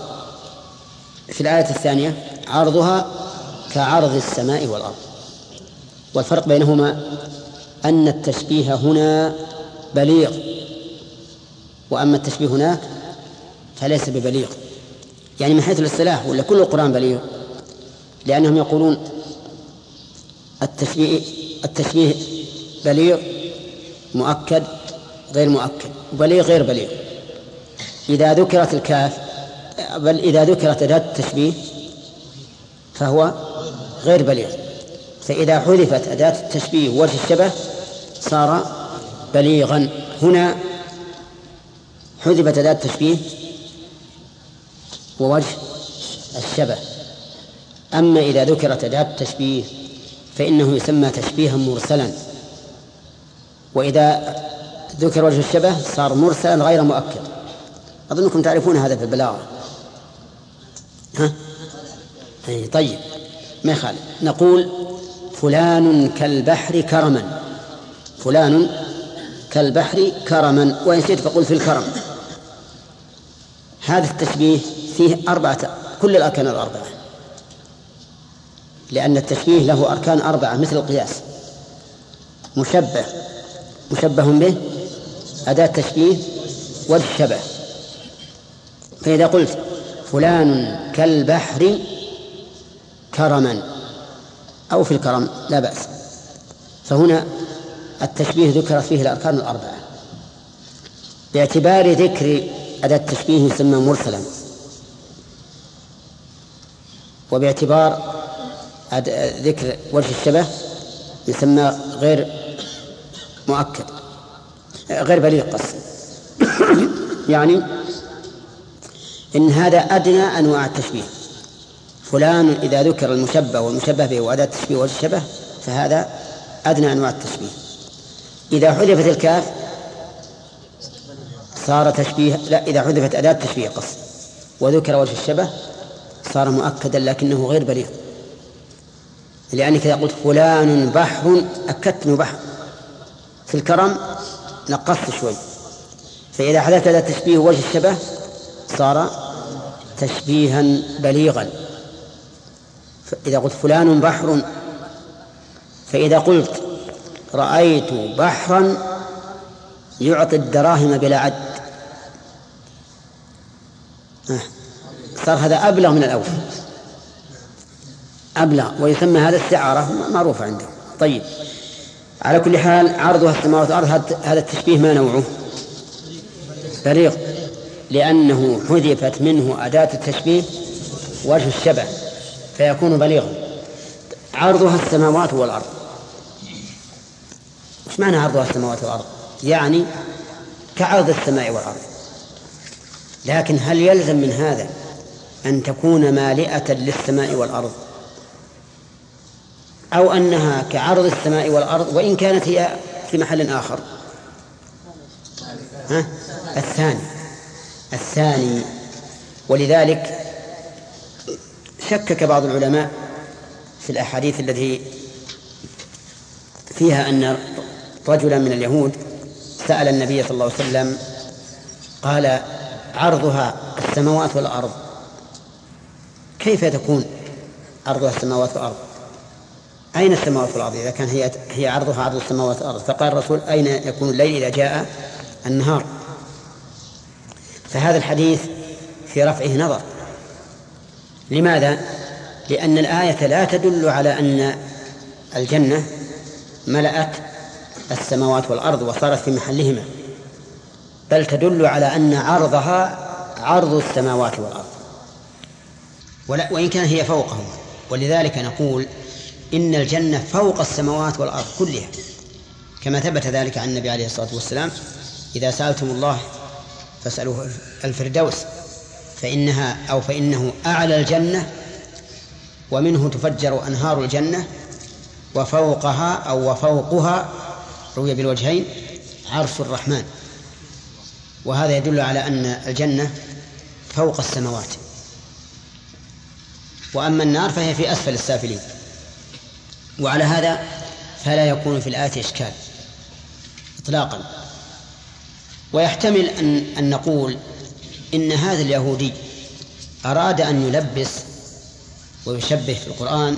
Speaker 2: في الآية الثانية عرضها كعرض السماء والأرض. والفرق بينهما أن التشبيه هنا بليغ وأما التشبيه هناك فليس ببليغ. يعني من حيث الاصطلاح ولا كل القرآن بليغ؟ لأنهم يقولون التشبيه التشبيه بليغ مؤكد غير مؤكد. بليغ غير بليغ. إذا ذكرت الكاف بل إذا ذكرت أداة التشبيه فهو غير بليغ. فإذا حذفت أداة التشبيه وجه الشبه صار بليغا. هنا حذفت أداة التشبيه ووجه الشبه. أما إذا ذكرت أداة التشبيه فإنه يسمى تشبيها مرسلا. وإذا ذكر وجه الشبه صار مرسلا غير مؤكد. أظنكم تعرفون هذا في البلاغة. ها؟ أي طيب. ما يخالف. نقول فلان كالبحر كرما. فلان كالبحر كرما. وإن شئت فقل في الكرم. هذا التشبيه فيه أربعة كل الأركان الأربعة. لأن التشبيه له أركان أربعة مثل القياس. مشبه. مشبه به أداة تشبيه والشبه. فإذا قلت فلان كالبحر كرما أو في الكرم لا بأس. فهنا التشبيه ذكرت فيه الأركان الأربعة. باعتبار ذكر أداة التشبيه يسمى مرسلا. وباعتبار ذكر وجه الشبه يسمى غير مؤكد غير بليغ قصد. يعني إن هذا أدنى أنواع التشبيه. فلان إذا ذكر المشبه والمشبه به وأداة التشبيه والشبه فهذا أدنى أنواع التشبيه. إذا حذفت الكاف صار تشبيه لا إذا حذفت أداة تشبيه قصد وذكر وجه الشبه صار مؤكدا لكنه غير بليغ. لأنك إذا قلت فلان بحر أكدت أنه بحر. في الكرم نقصت شوي. فإذا حدث هذا التشبيه وجه الشبه صار تشبيها بليغا. إذا قلت فلان بحر فإذا قلت رأيت بحرا يعطي الدراهم بلا عد. صار هذا أبلغ من الأول أبلغ ويسمى هذا استعارة معروفة عنده. طيب على كل حال عرضها السماوات والأرض هذا التشبيه ما نوعه؟ بليغ لأنه حذفت منه أداة التشبيه وجه الشبه. فيكون بليغا. عرضها السماوات والأرض. إيش معنى عرضها السماوات والأرض؟ يعني كعرض السماء والأرض. لكن هل يلزم من هذا أن تكون مالئة للسماء والأرض؟ أو أنها كعرض السماء والأرض وإن كانت هي في محل آخر. ها؟ الثاني. الثاني. ولذلك شكك بعض العلماء في الأحاديث التي فيها أن رجلا من اليهود سأل النبي صلى الله عليه وسلم قال عرضها السماوات والأرض. كيف تكون عرضها السماوات والأرض؟ أين السماوات والأرض؟ إذا كان هي هي عرضها عرض السماوات والأرض. فقال الرسول أين يكون الليل إذا جاء النهار؟ فهذا الحديث في رفعه نظر. لماذا؟ لأن الآية لا تدل على أن الجنة ملأت السماوات والأرض وصارت في محلهما بل تدل على أن عرضها عرض السماوات والأرض. ولا وإن كان هي فوقهما ولذلك نقول إن الجنة فوق السماوات والأرض كلها. كما ثبت ذلك عن النبي عليه الصلاة والسلام إذا سألتم الله فاسألوه الفردوس. فإنها أو فإنه أعلى الجنة ومنه تفجر أنهار الجنة وفوقها أو وفوقها روي بالوجهين عرش الرحمن. وهذا يدل على أن الجنة فوق السماوات. وأما النار فهي في أسفل السافلين. وعلى هذا فلا يكون في الآية إشكال إطلاقا. ويحتمل أن, أن نقول إن هذا اليهودي أراد أن يلبس ويشبه في القرآن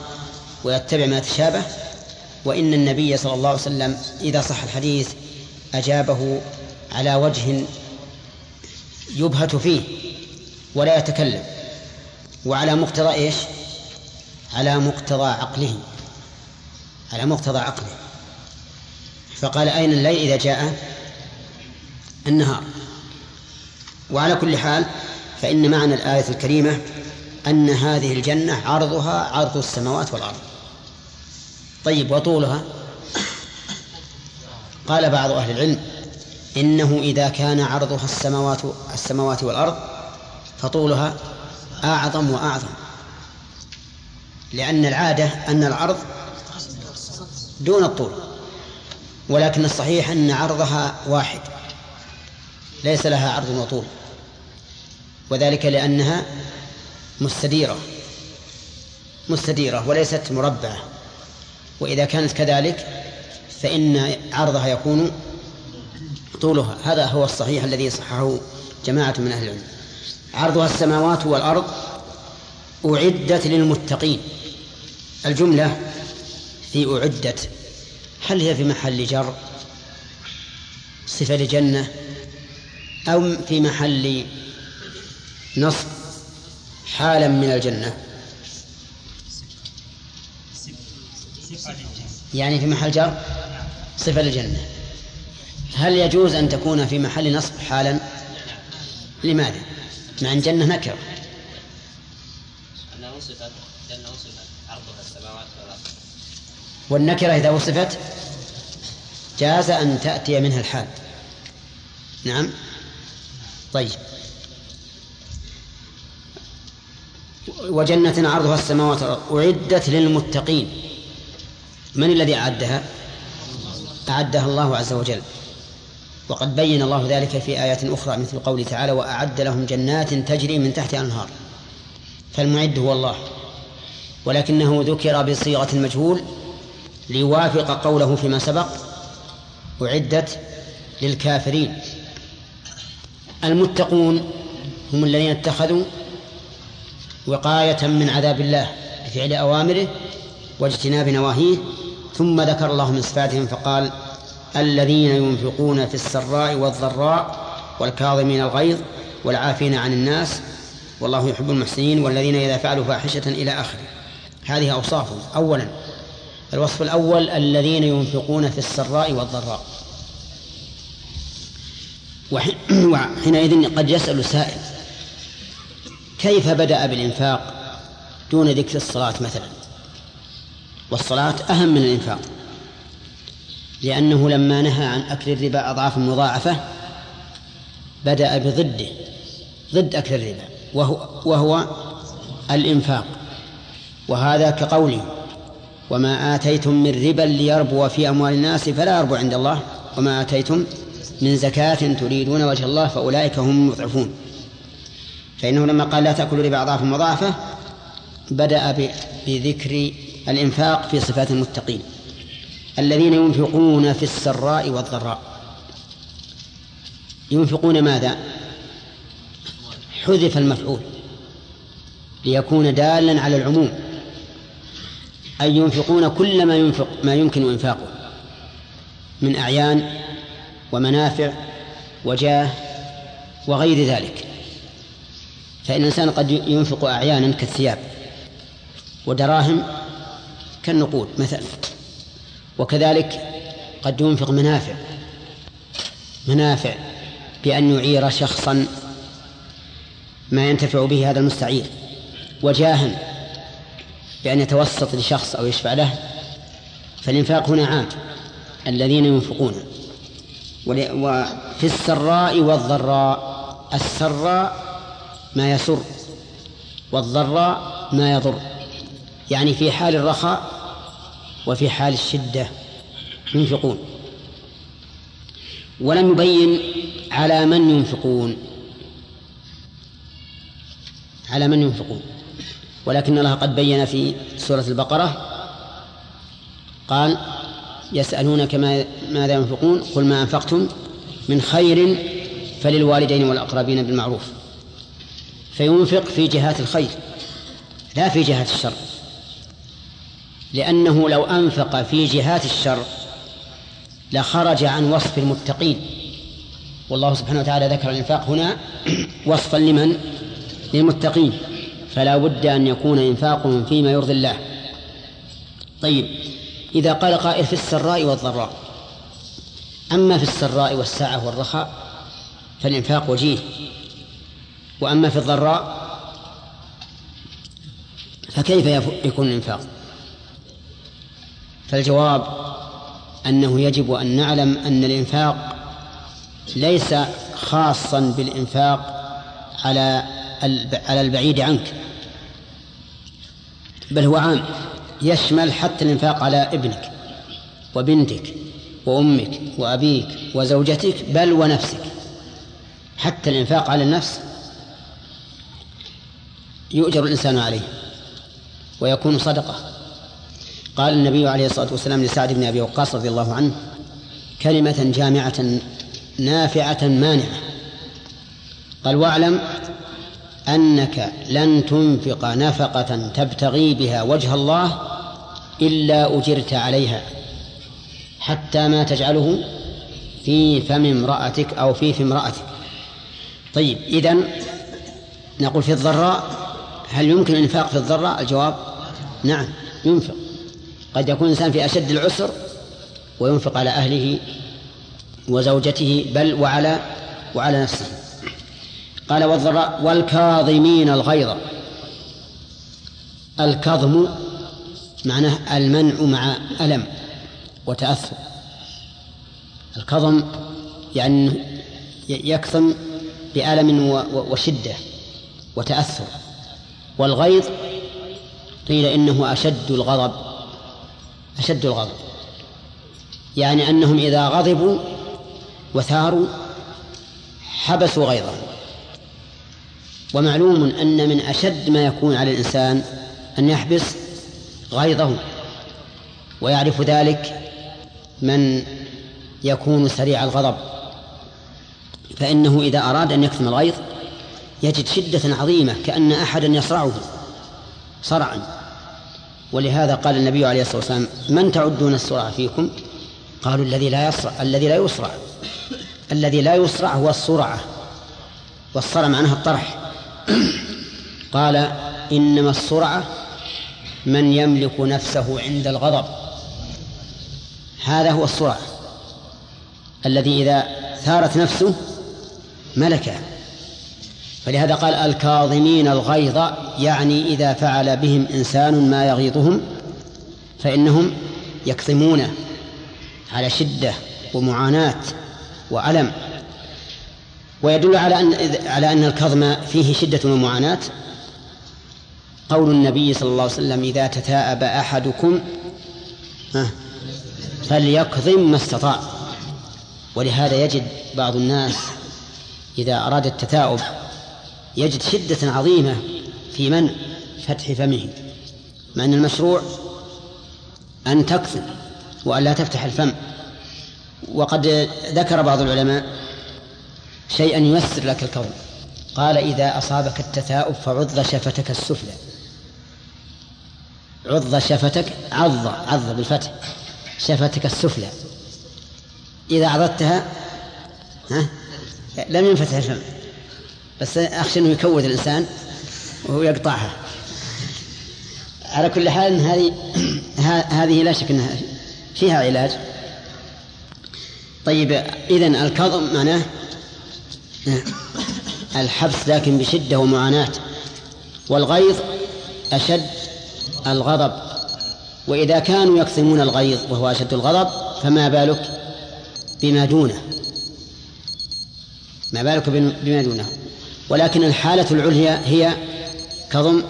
Speaker 2: ويتبع ما تشابه وإن النبي صلى الله عليه وسلم إذا صح الحديث أجابه على وجه يبهت فيه ولا يتكلم وعلى مقتضى إيش؟ على مقتضى عقله على مقتضى عقله. فقال أين الليل إذا جاء؟ النهار. وعلى كل حال فإن معنى الآية الكريمة أن هذه الجنة عرضها عرض السماوات والأرض. طيب وطولها؟ قال بعض أهل العلم إنه إذا كان عرضها السماوات السماوات والأرض فطولها أعظم وأعظم. لأن العادة أن العرض دون الطول ولكن الصحيح أن عرضها واحد. ليس لها عرض وطول. وذلك لأنها مستديرة. مستديرة وليست مربعة. وإذا كانت كذلك فإن عرضها يكون طولها. هذا هو الصحيح الذي صححه جماعة من أهل العلم. عرضها السماوات والأرض أعدت للمتقين. الجملة في أعدت. هل هي في محل جر؟ صفة لجنة؟ أو في محل نصب حالا من الجنة. يعني في محل جر؟ صفة للجنة. هل يجوز أن تكون في محل نصب حالا؟ لماذا؟ مع أن جنة نكرة
Speaker 8: أنها وصفت جنة وصفت. عرضها السماوات والأرض.
Speaker 2: والنكرة إذا وصفت جاز أن تأتي منها الحال. نعم. طيب. وجنة عرضها السماوات أعدت للمتقين. من الذي أعدها؟ أعدها الله عز وجل. وقد بين الله ذلك في آيات أخرى مثل قوله تعالى وأعد لهم جنات تجري من تحت أنهار فالمعد هو الله. ولكنه ذكر بصيغة المجهول ليوافق قوله فيما سبق أعدت للكافرين. المتقون هم الذين اتخذوا وقاية من عذاب الله بفعل أوامره واجتناب نواهيه ثم ذكر الله من صفاتهم فقال الذين ينفقون في السراء والضراء والكاظمين الغيظ والعافين عن الناس والله يحب المحسنين والذين إذا فعلوا فاحشة إلى آخره. هذه أوصافهم أولا. الوصف الأول الذين ينفقون في السراء والضراء. وحينئذ قد يسأل سائل كيف بدأ بالإنفاق دون ذكر الصلاة مثلا؟ والصلاة أهم من الإنفاق لأنه لما نهى عن أكل الربا أضعاف مضاعفة بدأ بضده ضد أكل الربا وهو, وهو الإنفاق. وهذا كقوله وما آتيتم من ربا ليربو في أموال الناس فلا يربو عند الله وما آتيتم من زكاة تريدون وجه الله فأولئك هم المضعفون. فإنه لما قال لا تأكلوا ربا أضعاف مضاعفة بدأ بذكر الإنفاق في صفات المتقين. الذين ينفقون في السراء والضراء. ينفقون ماذا؟ حذف المفعول ليكون دالا على العموم. أي ينفقون كل ما ينفق ما يمكن إنفاقه. من أعيان ومنافع وجاه وغير ذلك. فإن الإنسان قد ينفق أعيانا كالثياب ودراهم كالنقود مثلا وكذلك قد ينفق منافع منافع بأن يعير شخصا ما ينتفع به هذا المستعير وجاها بأن يتوسط لشخص أو يشفع له. فالإنفاق هنا عام الذين ينفقون. وفي السراء والضراء. السراء ما يسر والضراء ما يضر. يعني في حال الرخاء وفي حال الشدة. ينفقون. ولم يبين على من ينفقون. على من ينفقون. ولكن الله قد بين في سورة البقرة. قال يسألونك ماذا ينفقون؟ قل ما أنفقتم من خير فللوالدين والأقربين بالمعروف. فينفق في جهات الخير لا في جهات الشر. لأنه لو أنفق في جهات الشر لخرج عن وصف المتقين. والله سبحانه وتعالى ذكر الإنفاق هنا وصفا لمن؟ للمتقين. فلا بد أن يكون إنفاقهم فيما يرضي الله. طيب. إذا قال قائل في السراء والضراء. أما في السراء والسعة والرخاء فالإنفاق وجيه. وأما في الضراء فكيف يكون الإنفاق؟ فالجواب أنه يجب أن نعلم أن الإنفاق ليس خاصا بالإنفاق على على البعيد عنك بل هو عام. يشمل حتى الإنفاق على ابنك وبنتك وأمك وأبيك وزوجتك بل ونفسك. حتى الإنفاق على النفس يؤجر الإنسان عليه ويكون صدقة. قال النبي عليه الصلاة والسلام لسعد بن أبي وقاص رضي الله عنه كلمة جامعة نافعة مانعة. قال واعلم أنك لن تنفق نفقة تبتغي بها وجه الله إلا أجرت عليها حتى ما تجعله في فم امرأتك أو في في امرأتك. طيب إذن نقول في الضراء هل يمكن الإنفاق في الضراء؟ الجواب نعم ينفق. قد يكون الإنسان في أشد العسر وينفق على أهله وزوجته بل وعلى وعلى نفسه. قال والضراء والكاظمين الغيظ. الكظم معناه المنع مع ألم وتأثر. الكظم يعني يكظم بألم وشدة وتأثر. والغيظ قيل إنه أشد الغضب أشد الغضب. يعني أنهم إذا غضبوا وثاروا حبسوا غيظهم. ومعلوم أن من أشد ما يكون على الإنسان أن يحبس غيظه ويعرف ذلك من يكون سريع الغضب. فإنه إذا أراد أن يكتم الغيظ يجد شدة عظيمة كأن أحدا يصرعه صرعا. ولهذا قال النبي عليه الصلاة والسلام من تعدون السرعة فيكم؟ قالوا الذي لا يصرع الذي لا يصرع الذي لا يصرع هو الصرعة والصرع معناها الطرح. قال إنما السرعة من يملك نفسه عند الغضب. هذا هو السرعة الذي إذا ثارت نفسه ملكها. فلهذا قال الكاظمين الغيظ يعني إذا فعل بهم إنسان ما يغيظهم فإنهم يكظمونه على شدة ومعاناة وألم. ويدل على أن على أن الكظم فيه شدة ومعاناة. قول النبي صلى الله عليه وسلم إذا تثاءب أحدكم فليكظم ما استطاع. ولهذا يجد بعض الناس إذا أراد التثاؤب يجد شدة عظيمة في منع فتح فمه. مع أن المشروع أن تكظم وأن لا تفتح الفم. وقد ذكر بعض العلماء شيئا ييسر لك الكون. قال إذا أصابك التثاؤب فعض شفتك السفلى. عض شفتك عض عض بالفتح. شفتك السفلى. إذا عضدتها ها؟ لم ينفتح الفم. بس أخشى أنه يكود الإنسان وهو يقطعها. على كل حال هذه هذه لا شك أنها فيها علاج. طيب إذن الكظم معناه الحبس لكن بشدة ومعاناة. والغيظ أشد الغضب. وإذا كانوا يكظمون الغيظ وهو أشد الغضب فما بالك بما دونه؟ ما بالك بما دونه؟ ولكن الحالة العليا هي كظم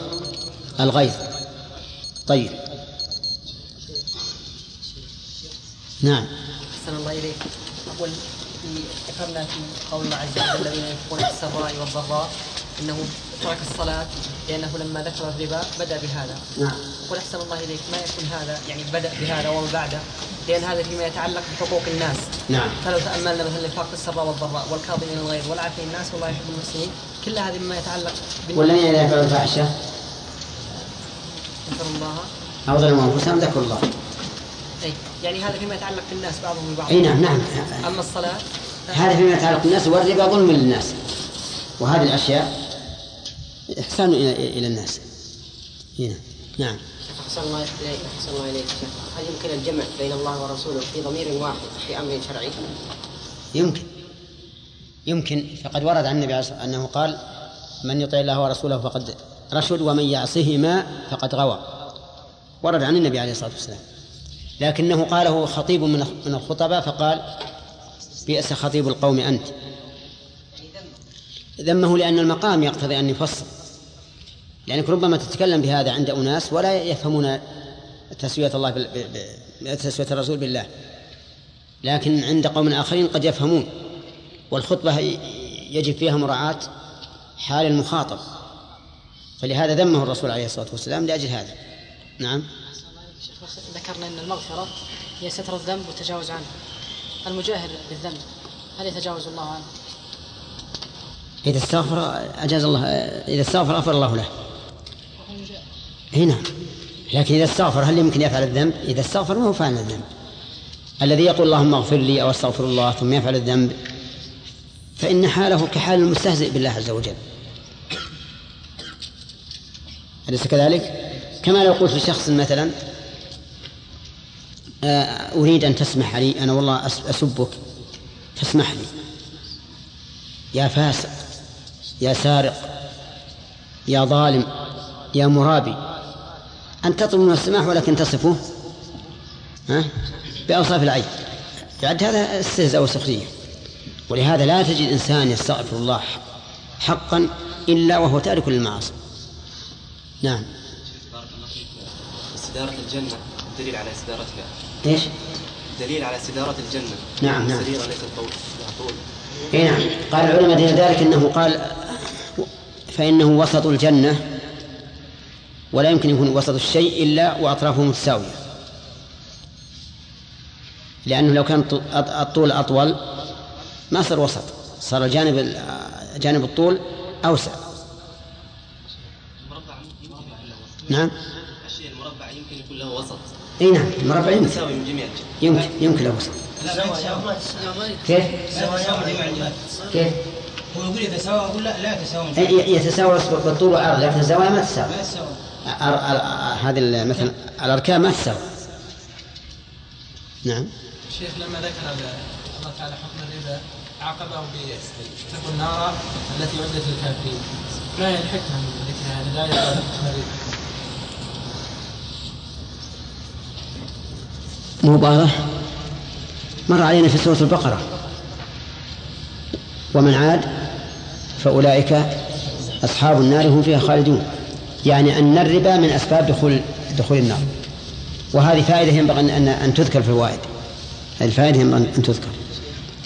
Speaker 2: الغيظ. طيب. نعم.
Speaker 9: أحسن الله إليك. ذكرنا في قول الله عز وجل الذين ينفقون في السراء والضراء إنه ترك الصلاة لأنه لما ذكر الربا بدأ بهذا.
Speaker 2: نعم.
Speaker 9: يقول أحسن الله إليك ما يكون هذا يعني بدأ بهذا وما بعده لأن هذا فيما يتعلق بحقوق الناس.
Speaker 2: نعم.
Speaker 9: فلو تأملنا مثلا الانفاق في السراء والضراء والكاظمين الغيظ والعافين الناس والله يحب المحسنين كل هذه مما يتعلق
Speaker 2: والذين يفعلون الفاحشة
Speaker 9: ذكر الله
Speaker 2: أو ظلموا أنفسهم ذكروا الله.
Speaker 9: اي يعني هذا فيما يتعلق بالناس بعضهم ببعض.
Speaker 2: اي نعم نعم.
Speaker 9: أما الصلاة
Speaker 2: هذا فيما يتعلق بالناس والربا ظلم للناس. وهذه الأشياء إحسان إلى إلى الناس. هنا. نعم.
Speaker 10: أحسن الله إليك أحسن الله إليك. هل يمكن الجمع بين الله ورسوله في ضمير واحد في أمر شرعي؟
Speaker 2: يمكن. يمكن. فقد ورد عن النبي أنه قال من يطع الله ورسوله فقد رشد ومن يعصهما فقد غوى. ورد عن النبي عليه الصلاة والسلام. لكنه قاله خطيب من من الخطباء فقال بئس خطيب القوم أنت. ذمه لأن المقام يقتضي أن يفصل. لأنك ربما تتكلم بهذا عند أناس ولا يفهمون تسوية الله بال... تسوية الرسول بالله. لكن عند قوم آخرين قد يفهمون. والخطبة يجب فيها مراعاة حال المخاطب. فلهذا ذمه الرسول عليه الصلاة والسلام لأجل هذا. نعم.
Speaker 11: ذكرنا أن المغفرة هي ستر الذنب والتجاوز عنه. المجاهر بالذنب هل يتجاوز الله عنه؟
Speaker 2: إذا استغفر أجاز الله إذا استغفر غفر الله له هنا لكن إذا استغفر هل يمكن يفعل الذنب؟ إذا استغفر ما هو فاعل الذنب الذي يقول اللهم اغفر لي أو أستغفر الله ثم يفعل الذنب فإن حاله كحال المستهزئ بالله عز وجل أليس كذلك؟ كما لو قلت لشخص مثلا أريد أن تسمح لي أنا والله أسبك. فاسمح لي. يا فاسق يا سارق يا ظالم يا مرابي. أن تطلب من السماح ولكن تصفه ها؟ بأوصاف العين. يعد هذا استهزاء وسخرية. ولهذا لا تجد إنسان يستغفر الله حقا إلا وهو تارك للمعاصي. نعم.
Speaker 4: بارك الله فيك. استدارة الجنة دليل على استدارتها.
Speaker 2: إيش؟
Speaker 4: دليل على استدارة الجنة.
Speaker 2: نعم نعم.
Speaker 4: السريرة ليست طول.
Speaker 2: اي نعم. قال العلماء دين ذلك إنه قال فإنه وسط الجنة ولا يمكن يكون وسط الشيء إلا وأطرافه متساوية. لأنه لو كان الطول أطول ما صار وسط. صار الجانب جانب الطول أوسع. نعم
Speaker 4: الشيء المربع يمكن يكون له وسط
Speaker 2: أي نعم المربع يمكن
Speaker 4: يساوي من جميع
Speaker 2: يمكن يمكن له وسط كيف؟ كيف؟
Speaker 12: هو يقول يتساوى أقول لا لا يتساوون
Speaker 2: يتساوى بالطول والعرض لكن الزوايا ما تساوي
Speaker 12: ما يتساوون
Speaker 2: هذه مثلا الأركان ما تساوي نعم.
Speaker 12: الشيخ لما ذكر الله تعالى حكم الربا عاقبه باتقوا النار التي عدت للكافرين. ما هي الحكمة من ذكر هذه الايه حكم
Speaker 2: مو واضح مر علينا في سورة البقرة. ومن عاد فأولئك أصحاب النار هم فيها خالدون. يعني أن الربا من أسباب دخول دخول النار. وهذه فائدة ينبغي أن أن تذكر في الفوائد هذه الفائدة ينبغي أن تذكر.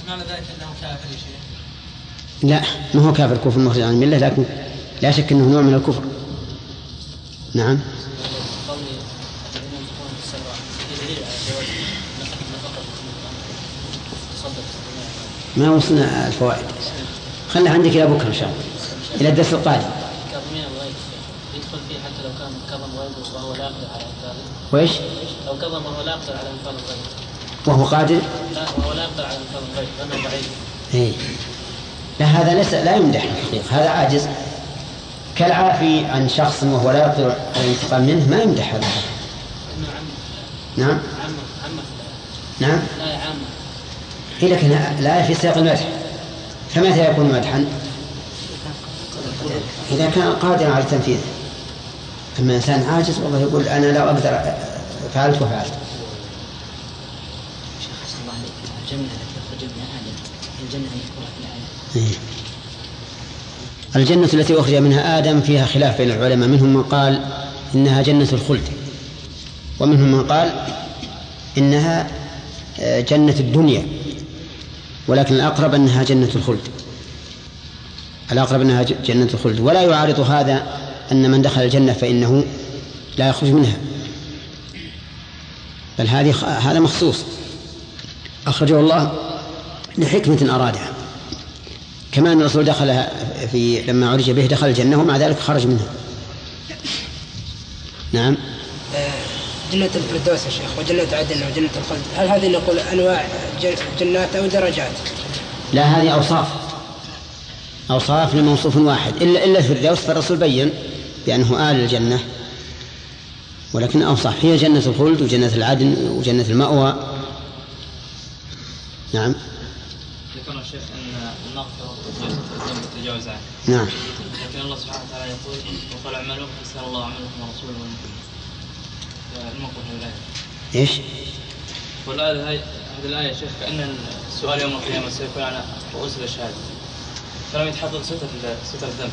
Speaker 12: معنى ذلك أنه كافر يا
Speaker 2: لا ما هو كافر كفر مخرج عن الملة لكن لا شك أنه نوع من الكفر. نعم. ما وصلنا الفوائد خلنا عندك إلى بكره ان شاء الله إلى الدرس القادم.
Speaker 11: الغيظ يدخل فيه حتى لو كان كظم وهو لا يقدر على إنفاذه.
Speaker 2: وإيش؟
Speaker 11: لو كظم وهو لا يقدر على إنفاذ الغيظ
Speaker 2: وهو قادر؟
Speaker 11: لا وهو لا يقدر على إنفاذ الغيظ لأنه ضعيف.
Speaker 2: إيه. لا هذا ليس لا يمدح الحقيقة. هذا عاجز. كالعافي عن شخص وهو لا يقدر الانتقام منه ما يمدح هذا. نعم. نعم.
Speaker 8: لا
Speaker 2: هي لكن لا في سياق المدح فمتى يكون مدحا؟ إذا كان قادرا على التنفيذ. أما إنسان عاجز والله يقول أنا لا أقدر فعلت وفعلت.
Speaker 8: شيخ الله الجنة التي يخرج منها آدم. الجنة في الآية.
Speaker 2: إيه. الجنة التي أخرج منها آدم فيها خلاف بين العلماء. منهم من قال إنها جنة الخلد ومنهم من قال إنها آه، جنة الدنيا. ولكن الأقرب أنها جنة الخلد. الأقرب أنها جنة الخلد. ولا يعارض هذا أن من دخل الجنة فإنه لا يخرج منها. بل هذه هذا مخصوص. أخرجه الله لحكمة أرادها. كما أن الرسول دخل في لما عرج به دخل الجنة ومع ذلك خرج منها. نعم.
Speaker 13: جنة الفردوس يا شيخ وجنة عدن وجنة الخلد. هل هذه نقول أنواع جنات أو درجات؟
Speaker 2: لا هذه أوصاف. أوصاف لموصوف واحد. إلا إلا الفردوس فالرسول بين بأنه آل الجنة ولكن أوصاف. هي جنة الخلد وجنة العدن وجنة المأوى. نعم.
Speaker 14: الشيخ والذنب عنه
Speaker 2: نعم.
Speaker 14: لكن الله سبحانه وتعالى يقول وقال اعملوا فسال الله عملكم ورسوله. والمؤمنين الموقف من الايه
Speaker 2: إيش؟
Speaker 14: والآية هاي هذه الآية يا شيخ كأن السؤال يوم القيامة سيكون على رؤوس الأشهاد. فلم يتحقق ستر ستر الذنب.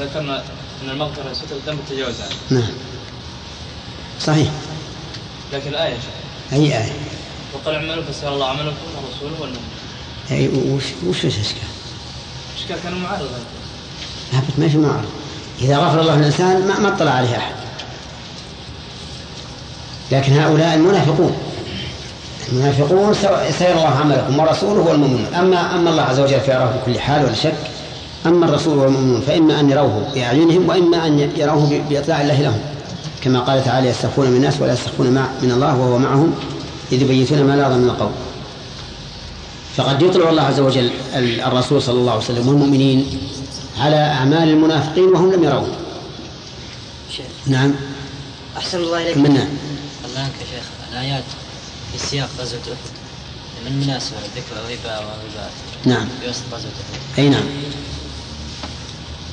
Speaker 14: ذكرنا أن المغفرة ستر الذنب التجاوز عنه
Speaker 2: نعم. صحيح.
Speaker 14: لكن الآية يا شيخ.
Speaker 2: أي آية؟
Speaker 14: وقال اعملوا فسأل الله عملكم ورسوله والمؤمنين
Speaker 2: أي وش وش الإشكال؟
Speaker 14: الإشكال كان معارضة
Speaker 2: لا ما في معارضة إذا غفر الله للإنسان ما, ما اطلع عليه أحد. لكن هؤلاء المنافقون. المنافقون سيرى الله عملكم ورسوله والمؤمنون. أما أما الله عز وجل فيراه بكل حال ولا شك. أما الرسول والمؤمنون فإما أن يروه بأعينهم وإما أن يروه بإطلاع الله لهم. كما قال تعالى يستخفون من الناس ولا يستخفون مع من الله وهو معهم إذ يبيتون ما لا من القول. فقد يطلع الله عز وجل ال- الرسول صلى الله عليه وسلم والمؤمنين على أعمال المنافقين وهم لم يروه. نعم.
Speaker 10: أحسن الله إليك.
Speaker 2: منا
Speaker 8: الله عنك يا شيخ الآيات في سياق غزوة أحد. من مناسبة ذكر الربا والربا
Speaker 2: نعم.
Speaker 8: في وسط غزوة أحد.
Speaker 2: أي نعم.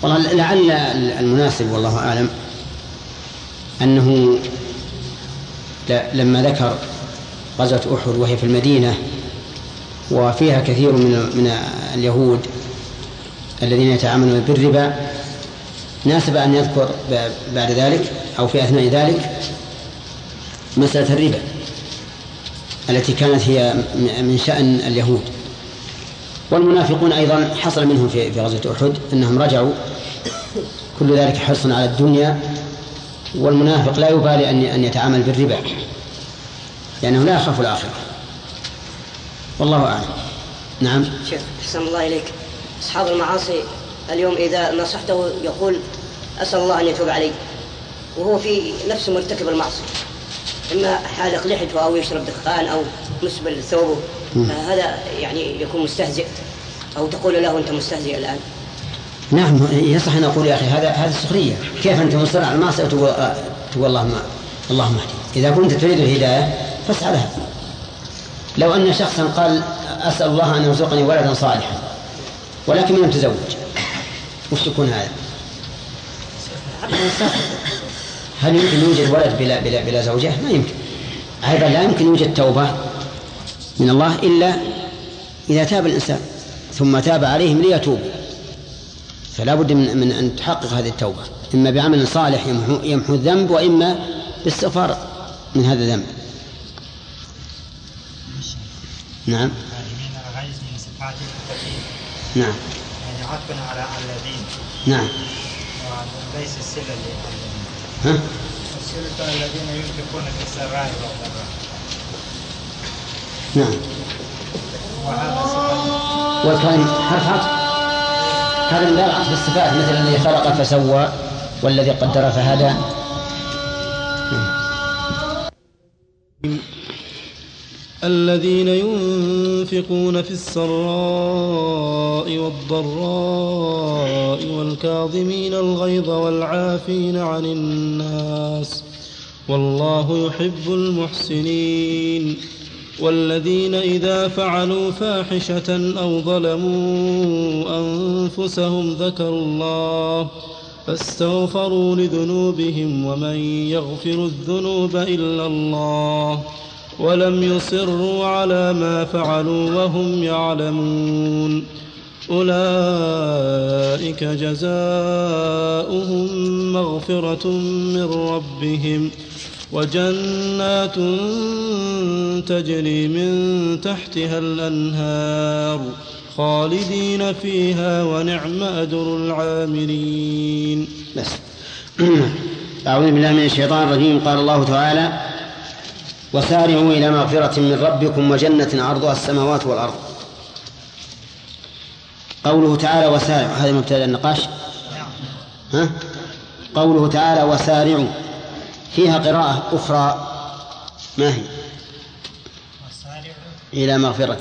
Speaker 2: والله لعل المناسب والله أعلم أنه لما ذكر غزوة أحد وهي في المدينة وفيها كثير من من اليهود الذين يتعاملون بالربا ناسب أن يذكر بعد ذلك أو في أثناء ذلك مسألة الربا التي كانت هي من شأن اليهود. والمنافقون أيضا حصل منهم في في غزوة أحد أنهم رجعوا. كل ذلك حرصا على الدنيا. والمنافق لا يبالي أن أن يتعامل بالربا. لأنه لا يخاف الآخرة. والله أعلم. نعم.
Speaker 10: شيخ أحسن الله إليك. أصحاب المعاصي اليوم إذا نصحته يقول أسأل الله أن يتوب علي وهو في نفسه مرتكب المعصية. إما حالق لحيته أو يشرب دخان أو مسبل ثوبه
Speaker 2: مم.
Speaker 10: فهذا يعني يكون مستهزئ. أو تقول له أنت مستهزئ الآن.
Speaker 2: نعم يصح أن أقول يا أخي هذا هذا سخرية. كيف أنت مصر على المعصية وتقول آه، تقول اللهم اللهم اهدي إذا كنت تريد الهداية فاسعى لها لو أن شخصا قال أسأل الله أن يرزقني ولدا صالحا ولكن لم يتزوج وش يكون هذا؟ هل يمكن يوجد ولد بلا بلا بلا زوجة؟ ما يمكن. أيضا لا يمكن يوجد توبة من الله إلا إذا تاب الإنسان ثم تاب عليهم ليتوبوا. فلا بد من من أن تحقق هذه التوبة إما بعمل صالح يمحو, يمحو الذنب وإما باستغفار من هذا الذنب. نعم نعم
Speaker 3: يعني عطفا على الذين
Speaker 2: نعم
Speaker 3: وليس للذين
Speaker 2: ها؟
Speaker 3: الذين ينفقون في السراء والضراء
Speaker 2: نعم والكلام حرف عطف هذا؟ من باب عطف الصفات مثل الذي خلق فسوى والذي قدر فهدى.
Speaker 15: الذين ينفقون ينفقون في السراء والضراء والكاظمين الغيظ والعافين عن الناس والله يحب المحسنين والذين إذا فعلوا فاحشة أو ظلموا أنفسهم ذكروا الله فاستغفروا لذنوبهم ومن يغفر الذنوب إلا الله ولم يصروا على ما فعلوا وهم يعلمون أولئك جزاؤهم مغفرة من ربهم وجنات تجري من تحتها الأنهار خالدين فيها ونعم أجر العاملين.
Speaker 2: بس. أعوذ بالله من الشيطان الرجيم. قال الله تعالى وسارعوا إلى مغفرة من ربكم وجنة عرضها السماوات والأرض. قوله تعالى وسارعوا هذا مبتدأ النقاش؟ ها؟ قوله تعالى وسارعوا فيها قراءة أخرى؟ ما هي؟ إلى مغفرة.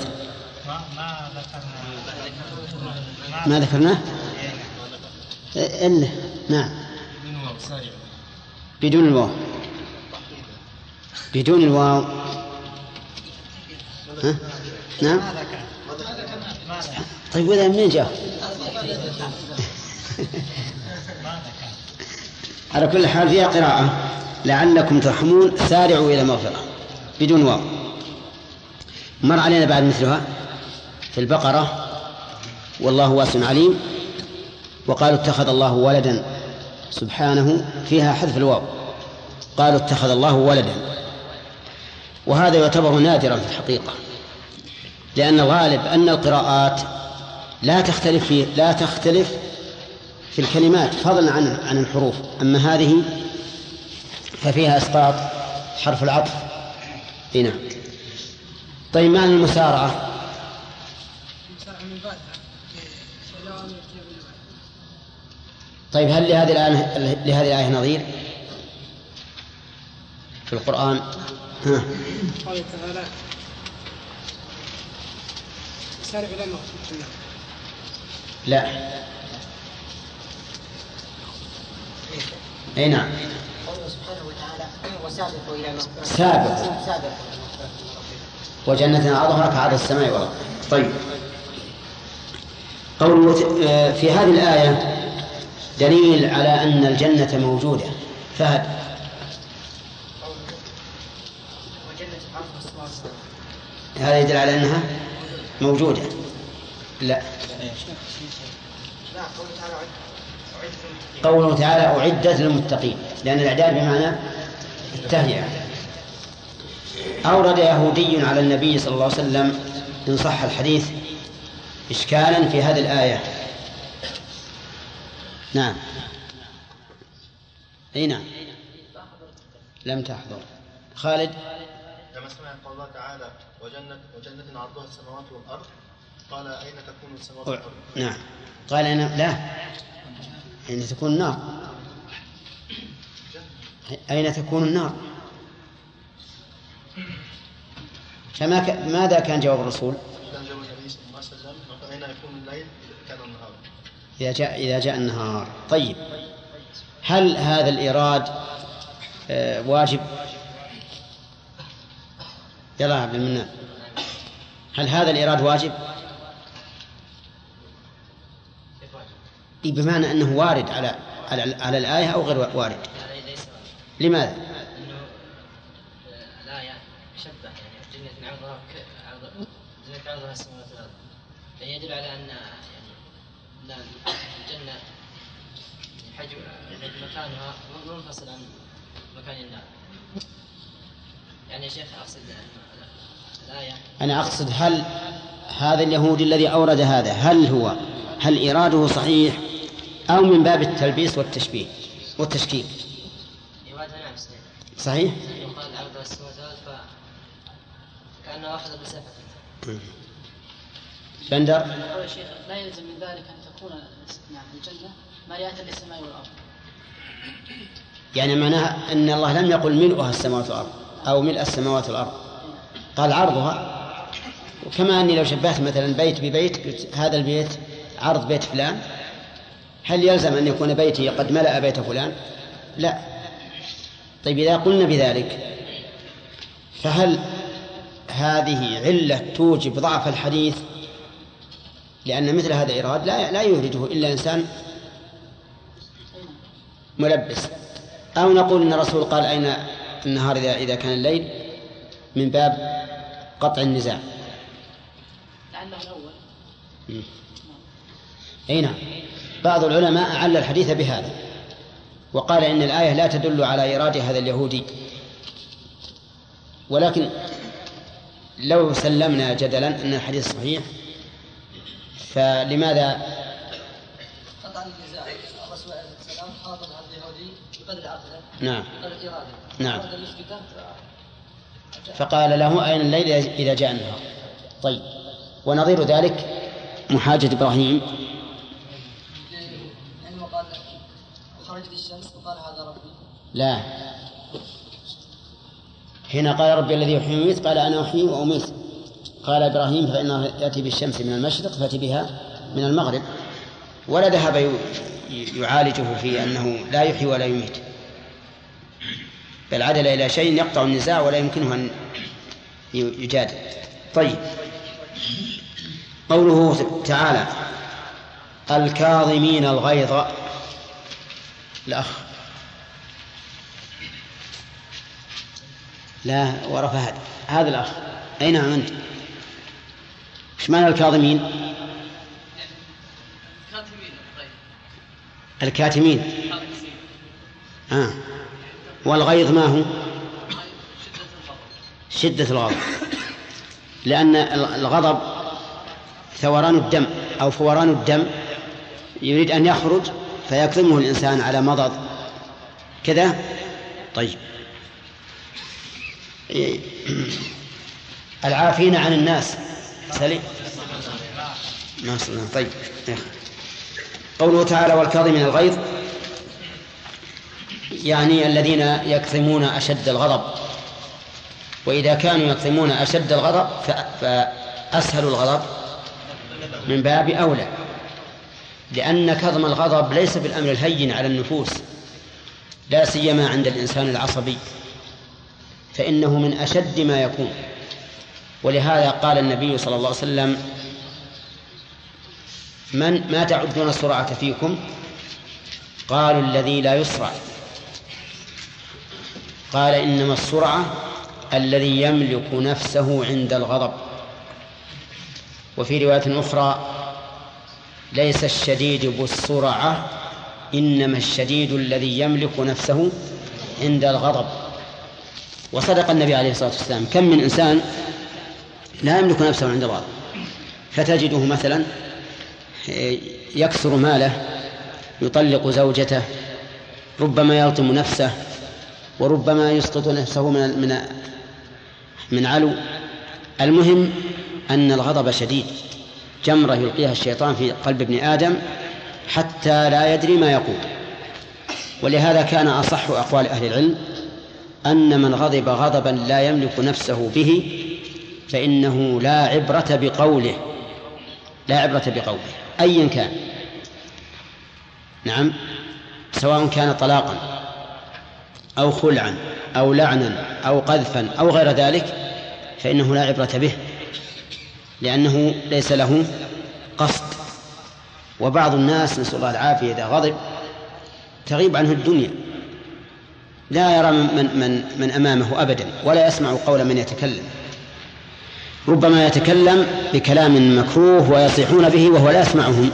Speaker 2: ما ذكرناه؟ إلا نعم. بدون الواو. بدون الواو. ها؟ نعم. طيب وإذا منين جاء؟ على كل حال فيها قراءة. لعلكم ترحمون. سارعوا إلى مغفرة. بدون واو. مر علينا بعد مثلها. في البقرة. والله واسع عليم. وقالوا اتخذ الله ولدا. سبحانه. فيها حذف الواو. قالوا اتخذ الله ولدا. وهذا يعتبر نادرا في الحقيقة. لأن الغالب أن القراءات لا تختلف في لا تختلف في الكلمات فضلا عن عن الحروف. أما هذه ففيها إسقاط حرف العطف. إي نعم. طيب معنى المسارعة؟ طيب هل لهذه الآية لهذه الآية نظير؟ في القرآن؟ ها.
Speaker 13: قال تعالى سارع إلى
Speaker 2: لا. أي نعم. إلى سابق. سابق وجنة عرضها كعرض السماء والأرض. طيب. قوله في هذه الآية دليل على أن الجنة موجودة. فهد. هذا يدل على أنها موجودة. لا. قوله تعالى أعدت للمتقين لأن الإعداد بمعنى التهيئة أورد يهودي على النبي صلى الله عليه وسلم إن صح الحديث إشكالا في هذه الآية. نعم. أي نعم. لم تحضر. خالد؟
Speaker 16: لما سمع قول الله تعالى وجنة وجنة عرضها السماوات والأرض قال أين تكون والأرض؟
Speaker 2: نعم. قال أنا لا. أين تكون النار؟ أين تكون النار؟ فما ك... ماذا كان جواب الرسول؟
Speaker 16: كان جواب النبي صلى الله عليه وسلم أين يكون الليل؟ كان النهار.
Speaker 2: إذا جاء إذا جاء النهار. طيب. هل هذا الإيراد آه واجب؟ يلا عبد المنان. هل هذا الإيراد واجب؟ بمعنى أنه وارد على على, على الآية أو غير وارد لماذا؟
Speaker 8: الآية شبه يعني جنة عرضها عرضها السماوات والأرض يدل على أن يعني الجنة حجم مكانها منفصل عن مكان النار يعني يا شيخ أقصد الآية
Speaker 2: أنا أقصد هل هذا اليهودي الذي أورد هذا هل هو هل إيراده صحيح أو من باب التلبيس والتشبيه والتشكيك؟ صحيح؟
Speaker 8: فكأنه أخذ
Speaker 2: بندر
Speaker 11: لا يلزم من ذلك أن تكون الجنة مالية للسماء والأرض
Speaker 2: يعني معناها أن الله لم يقل ملؤها السماوات والأرض أو ملء السماوات والأرض. قال عرضها. وكما أني لو شبهت مثلا بيت ببيت قلت هذا البيت عرض بيت فلان هل يلزم أن يكون بيتي قد ملأ بيت فلان؟ لا. طيب إذا قلنا بذلك فهل هذه علة توجب ضعف الحديث؟ لأن مثل هذا الإيراد لا لا يورده إلا إنسان ملبس. أو نقول أن الرسول قال أين النهار إذا إذا كان الليل؟ من باب قطع النزاع.
Speaker 11: لعله الأول.
Speaker 2: أي نعم. بعض العلماء أعل الحديث بهذا وقال إن الآية لا تدل على إيراد هذا اليهودي. ولكن لو سلمنا جدلا أن الحديث صحيح فلماذا؟
Speaker 7: قطع النزاع الرسول عليه السلام خاطب هذا اليهودي بقدر عقله
Speaker 2: نعم.
Speaker 7: بقدر إراده
Speaker 2: نعم. فقال له أين الليل إذا جاء النهار؟ طيب. ونظير ذلك محاجة إبراهيم
Speaker 7: يعني وقال وخرجت الشمس وقال هذا ربي
Speaker 2: لا. هنا قال ربي الذي يحيي ويميت قال أنا أحيي وأميت. قال إبراهيم فإنه يأتي بالشمس من المشرق فأتي بها من المغرب. ولا ذهب يعالجه في أنه لا يحيي ولا يميت. بل عدل إلى شيء يقطع النزاع ولا يمكنه أن يجادل طيب. قوله تعالى الكاظمين الغيظ. الأخ لا ورا فهد هذا الأخ أي نعم أنت؟ إيش معنى الكاظمين؟
Speaker 4: طيب.
Speaker 2: الكاتمين. آه. والغيظ ما هو؟ شدة الغضب. لأن الغضب ثوران الدم أو فوران الدم. يريد أن يخرج فيكظمه الإنسان على مضض. كذا؟ طيب. العافين عن الناس. سليم. ما صلنا. طيب. قوله تعالى والكاظمين الغيظ. يعني الذين يكظمون أشد الغضب. وإذا كانوا يكظمون أشد الغضب فأسهل الغضب من باب أولى. لأن كظم الغضب ليس بالأمر الهين على النفوس لا سيما عند الإنسان العصبي. فإنه من أشد ما يكون. ولهذا قال النبي صلى الله عليه وسلم من ما تعدون السرعة فيكم قالوا الذي لا يسرع. قال إنما السرعة الذي يملك نفسه عند الغضب. وفي رواية أخرى ليس الشديد بالسرعة إنما الشديد الذي يملك نفسه عند الغضب. وصدق النبي عليه الصلاة والسلام. كم من إنسان لا يملك نفسه عند الغضب فتجده مثلا يكثر ماله يطلق زوجته ربما يلطم نفسه وربما يسقط نفسه من من من علو. المهم أن الغضب شديد. جمرة يلقيها الشيطان في قلب ابن آدم حتى لا يدري ما يقول. ولهذا كان أصح أقوال أهل العلم أن من غضب غضبا لا يملك نفسه به فإنه لا عبرة بقوله لا عبرة بقوله أيا كان. نعم. سواء كان طلاقا أو خلعا أو لعنا أو قذفا أو غير ذلك فإنه لا عبرة به لأنه ليس له قصد. وبعض الناس نسأل الله العافية إذا غضب تغيب عنه الدنيا. لا يرى من, من, من أمامه أبدا ولا يسمع قول من يتكلم. ربما يتكلم بكلام مكروه ويصيحون به وهو لا يسمعهم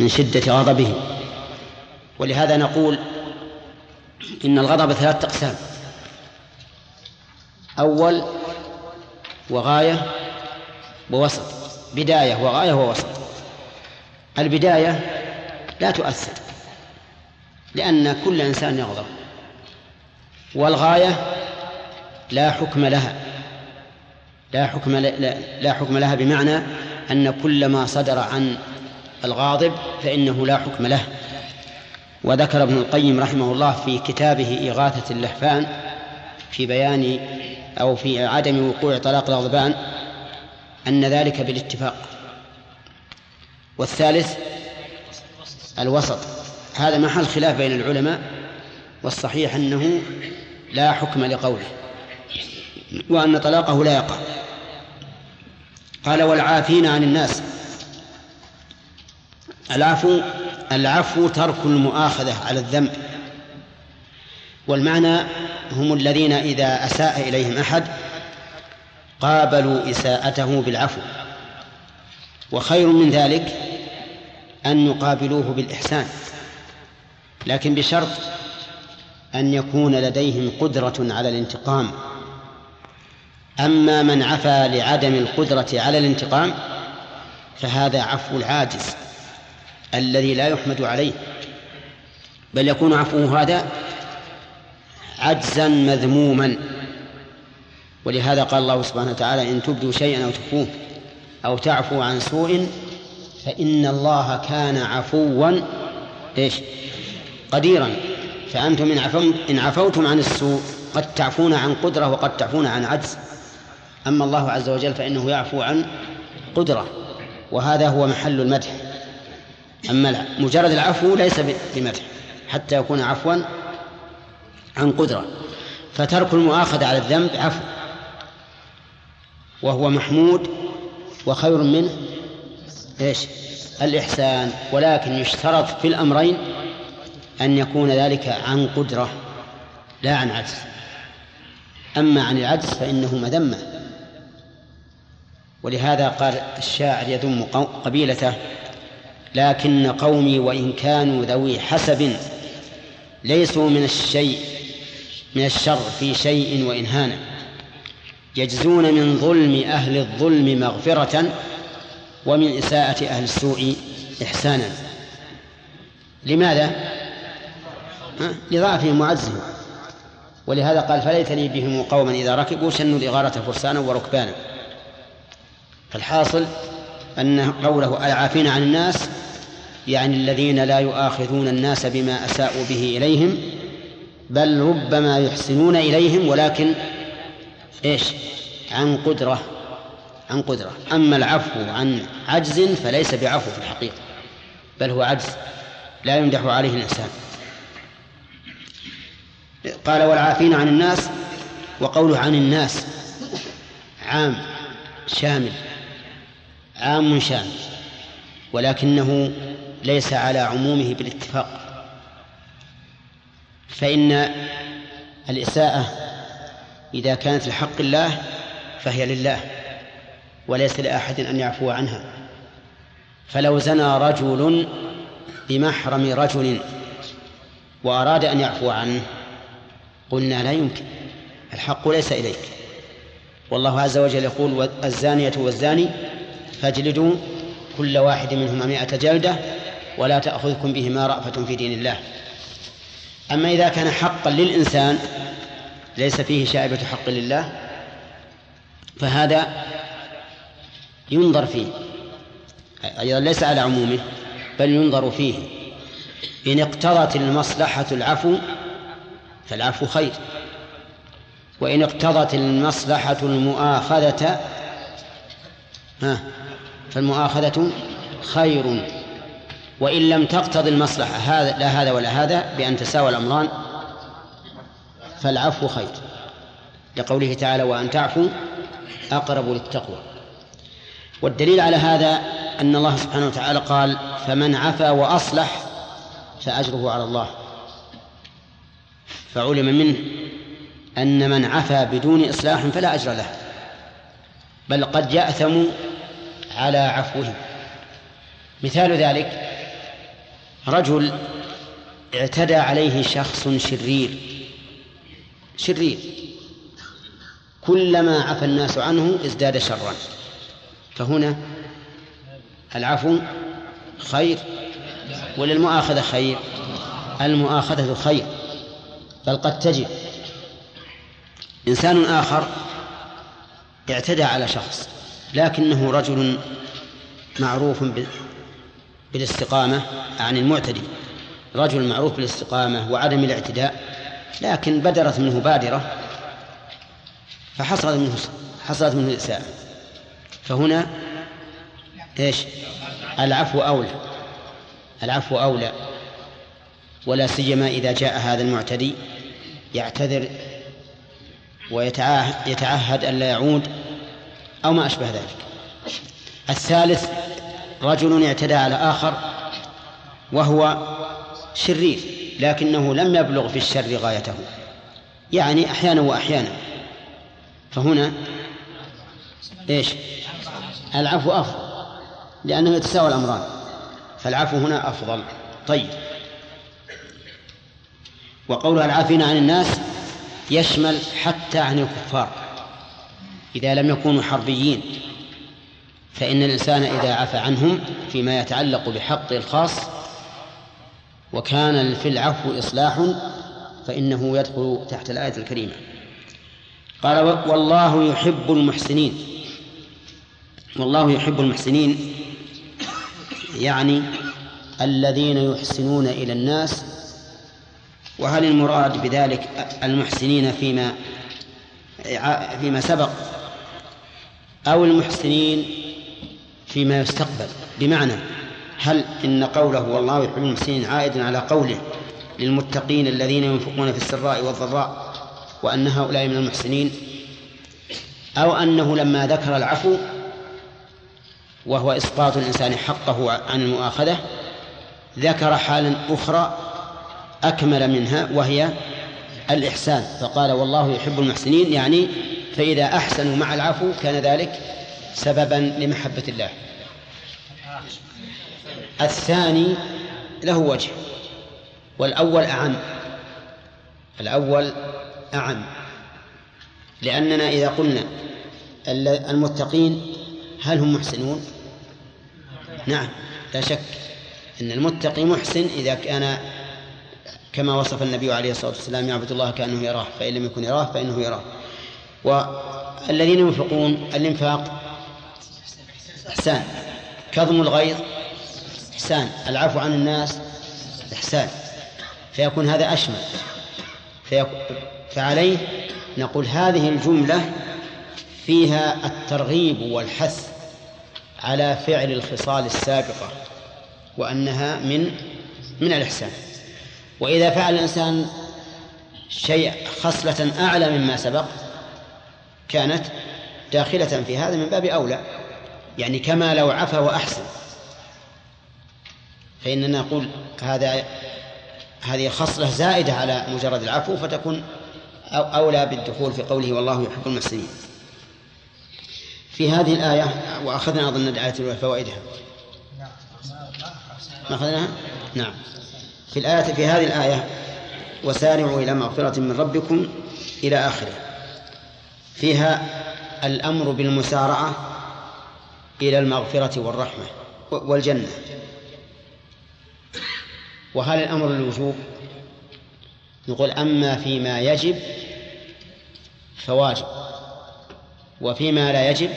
Speaker 2: من شدة غضبه. ولهذا نقول إن الغضب ثلاثة أقسام. أول وغاية ووسط بداية وغاية ووسط. البداية لا تؤثر لأن كل إنسان يغضب. والغاية لا حكم لها. لا حكم لا, حكم لها بمعنى أن كل ما صدر عن الغاضب فإنه لا حكم له. وذكر ابن القيم رحمه الله في كتابه إغاثة اللهفان في بيان أو في عدم وقوع طلاق الغضبان أن ذلك بالاتفاق. والثالث الوسط. هذا محل خلاف بين العلماء. والصحيح أنه لا حكم لقوله وأن طلاقه لا يقع. قال والعافين عن الناس. العفو العفو ترك المؤاخذة على الذنب. والمعنى هم الذين إذا أساء إليهم أحد قابلوا إساءته بالعفو. وخير من ذلك أن يقابلوه بالإحسان. لكن بشرط أن يكون لديهم قدرة على الانتقام. أما من عفا لعدم القدرة على الانتقام فهذا عفو العاجز الذي لا يحمد عليه. بل يكون عفوه هذا عجزا مذموما. ولهذا قال الله سبحانه وتعالى إن تبدوا شيئا أو تخفوه أو تعفو عن سوء فإن الله كان عفوا إيش؟ قديرا. فأنتم إن, عفوتم إن عفوتم عن السوء قد تعفون عن قدرة وقد تعفون عن عجز. أما الله عز وجل فإنه يعفو عن قدرة وهذا هو محل المدح. أما مجرد العفو ليس بمدح حتى يكون عفوا عن قدرة. فترك المؤاخذة على الذنب عفو وهو محمود وخير منه إيش؟ الإحسان. ولكن يشترط في الأمرين أن يكون ذلك عن قدرة لا عن عجز. أما عن العجز فإنه مذمة. ولهذا قال الشاعر يذم قبيلته لكن قومي وإن كانوا ذوي حسب ليسوا من الشيء من الشر في شيء وإن هانا يجزون من ظلم أهل الظلم مغفرة ومن إساءة أهل السوء إحسانا. لماذا؟ لضعفهم وعجزهم ولهذا قال فليتني بهم قوما إذا ركبوا شنوا الإغارة فرسانا وركبانا. فالحاصل أن قوله العافين عن الناس يعني الذين لا يؤاخذون الناس بما أساءوا به إليهم بل ربما يحسنون إليهم ولكن إيش؟ عن قدرة عن قدرة. أما العفو عن عجز فليس بعفو في الحقيقة بل هو عجز لا يمدح عليه الإنسان. قال والعافين عن الناس وقوله عن الناس. عام شامل. عام شامل. ولكنه ليس على عمومه بالاتفاق. فإن الإساءة إذا كانت لحق الله فهي لله وليس لأحد أن يعفو عنها. فلو زنى رجل بمحرم رجل وأراد أن يعفو عنه قلنا لا يمكن. الحق ليس إليك. والله عز وجل يقول الزانية والزاني فاجلدوا كل واحد منهما مائة جلدة ولا تأخذكم بهما رأفة في دين الله. أما إذا كان حقا للإنسان ليس فيه شائبة حق لله فهذا ينظر فيه. أيضا ليس على عمومه بل ينظر فيه. إن اقتضت المصلحة العفو فالعفو خير. وإن اقتضت المصلحة المؤاخذة ها فالمؤاخذة خير. وإن لم تقتضي المصلحة هذا لا هذا ولا هذا بأن تساوى الأمران فالعفو خير. لقوله تعالى وأن تعفوا أقرب للتقوى والدليل على هذا أن الله سبحانه وتعالى قال فمن عفا وأصلح فأجره على الله فعلم منه أن من عفا بدون إصلاح فلا أجر له بل قد يأثم على عفوه. مثال ذلك رجل اعتدى عليه شخص شرير شرير. كلما عفى الناس عنه ازداد شرا. فهنا العفو خير وللمؤاخذة خير المؤاخذة خير. بل قد تجد إنسان آخر اعتدى على شخص لكنه رجل معروف بالاستقامة عن المعتدي. رجل معروف بالاستقامة وعدم الاعتداء لكن بدرت منه بادرة فحصلت منه حصلت منه الإساءة. فهنا إيش؟ العفو أولى. العفو أولى ولا سيما إذا جاء هذا المعتدي يعتذر ويتعهد ألا يعود أو ما أشبه ذلك. الثالث رجل اعتدى على آخر وهو شرير لكنه لم يبلغ في الشر غايته. يعني أحيانا وأحيانا. فهنا إيش؟ العفو أفضل لأنه يتساوى الأمران. فالعفو هنا أفضل. طيب. وقولها العافين عن الناس يشمل حتى عن الكفار إذا لم يكونوا حربيين. فإن الإنسان إذا عفى عنهم فيما يتعلق بحق الخاص وكان في العفو إصلاح فإنه يدخل تحت الآية الكريمة. قال والله يحب المحسنين. والله يحب المحسنين يعني الذين يحسنون إلى الناس وهل المراد بذلك المحسنين فيما فيما سبق أو المحسنين فيما يستقبل؟ بمعنى هل إن قوله والله يحب المحسنين عائد على قوله للمتقين الذين ينفقون في السراء والضراء وأن هؤلاء من المحسنين أو أنه لما ذكر العفو وهو إسقاط الإنسان حقه عن المؤاخذة ذكر حالا أخرى أكمل منها وهي الإحسان فقال والله يحب المحسنين يعني فإذا أحسنوا مع العفو كان ذلك سببا لمحبة الله. الثاني له وجه والأول أعم الأول أعم لأننا إذا قلنا المتقين هل هم محسنون؟ نعم لا شك أن المتقي محسن إذا كان كما وصف النبي عليه الصلاة والسلام يعبد الله كأنه يراه فإن لم يكن يراه فإنه يراه. والذين ينفقون الإنفاق إحسان. كظم الغيظ إحسان. العفو عن الناس إحسان. فيكون هذا أشمل. فعليه نقول هذه الجملة فيها الترغيب والحث على فعل الخصال السابقة وأنها من من الإحسان. وإذا فعل الإنسان شيء خصلة أعلى مما سبق كانت داخلة في هذا من باب أولى يعني كما لو عفى وأحسن. فإننا نقول هذا هذه خصلة زائدة على مجرد العفو فتكون أولى بالدخول في قوله والله يحب المحسنين. في هذه الآية وأخذنا أظن الآية فوائدها. ما أخذناها؟ نعم. في الآية في هذه الآية وسارعوا إلى مغفرة من ربكم إلى آخره. فيها الأمر بالمسارعة إلى المغفرة والرحمة والجنة. وهل الأمر للوجوب؟ نقول أما فيما يجب فواجب وفيما لا يجب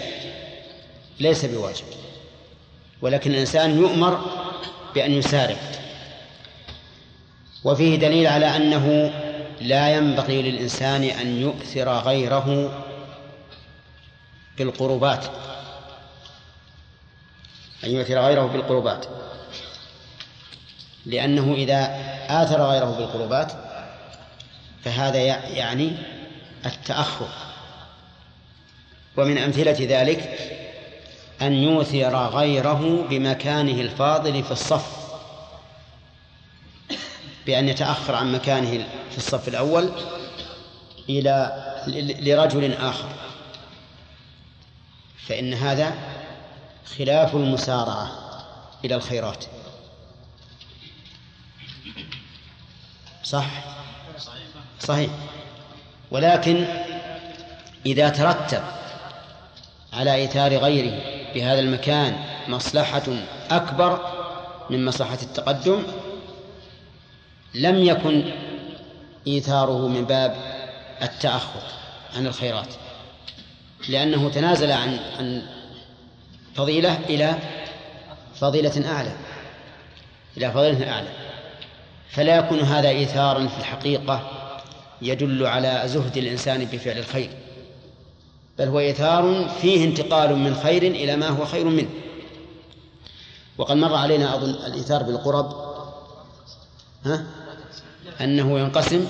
Speaker 2: ليس بواجب. ولكن الإنسان يؤمر بأن يسارع. وفيه دليل على أنه لا ينبغي للإنسان أن يؤثر غيره بالقربات. أن يؤثر غيره بالقربات. لأنه إذا آثر غيره بالقربات فهذا يعني التأخر. ومن أمثلة ذلك أن يؤثر غيره بمكانه الفاضل في الصف. بأن يتأخر عن مكانه في الصف الأول إلى لرجل آخر. فإن هذا خلاف المسارعة إلى الخيرات. صح؟ صحيح. ولكن إذا ترتب على إيثار غيره بهذا المكان مصلحة أكبر من مصلحة التقدم لم يكن إيثاره من باب التأخر عن الخيرات لأنه تنازل عن عن فضيلة إلى فضيلة أعلى إلى فضيلة أعلى. فلا يكون هذا إيثارا في الحقيقة يدل على زهد الإنسان بفعل الخير بل هو إيثار فيه انتقال من خير إلى ما هو خير منه. وقد مر علينا أظن الإيثار بالقرب. ها؟ أنه ينقسم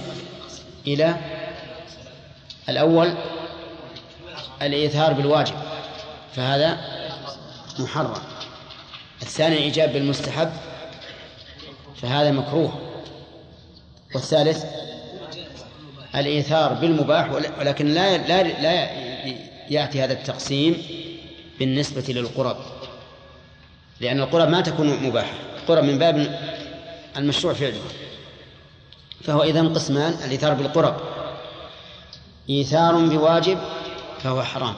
Speaker 2: إلى الأول الإيثار بالواجب فهذا محرم. الثاني الإيجاب بالمستحب فهذا مكروه. والثالث الإيثار بالمباح ولكن لا لا لا يأتي هذا التقسيم بالنسبة للقرب لأن القرب ما تكون مباحة. القرب من باب المشروع فعله. فهو إذا قسمان الإيثار بالقرب. إيثار بواجب فهو حرام.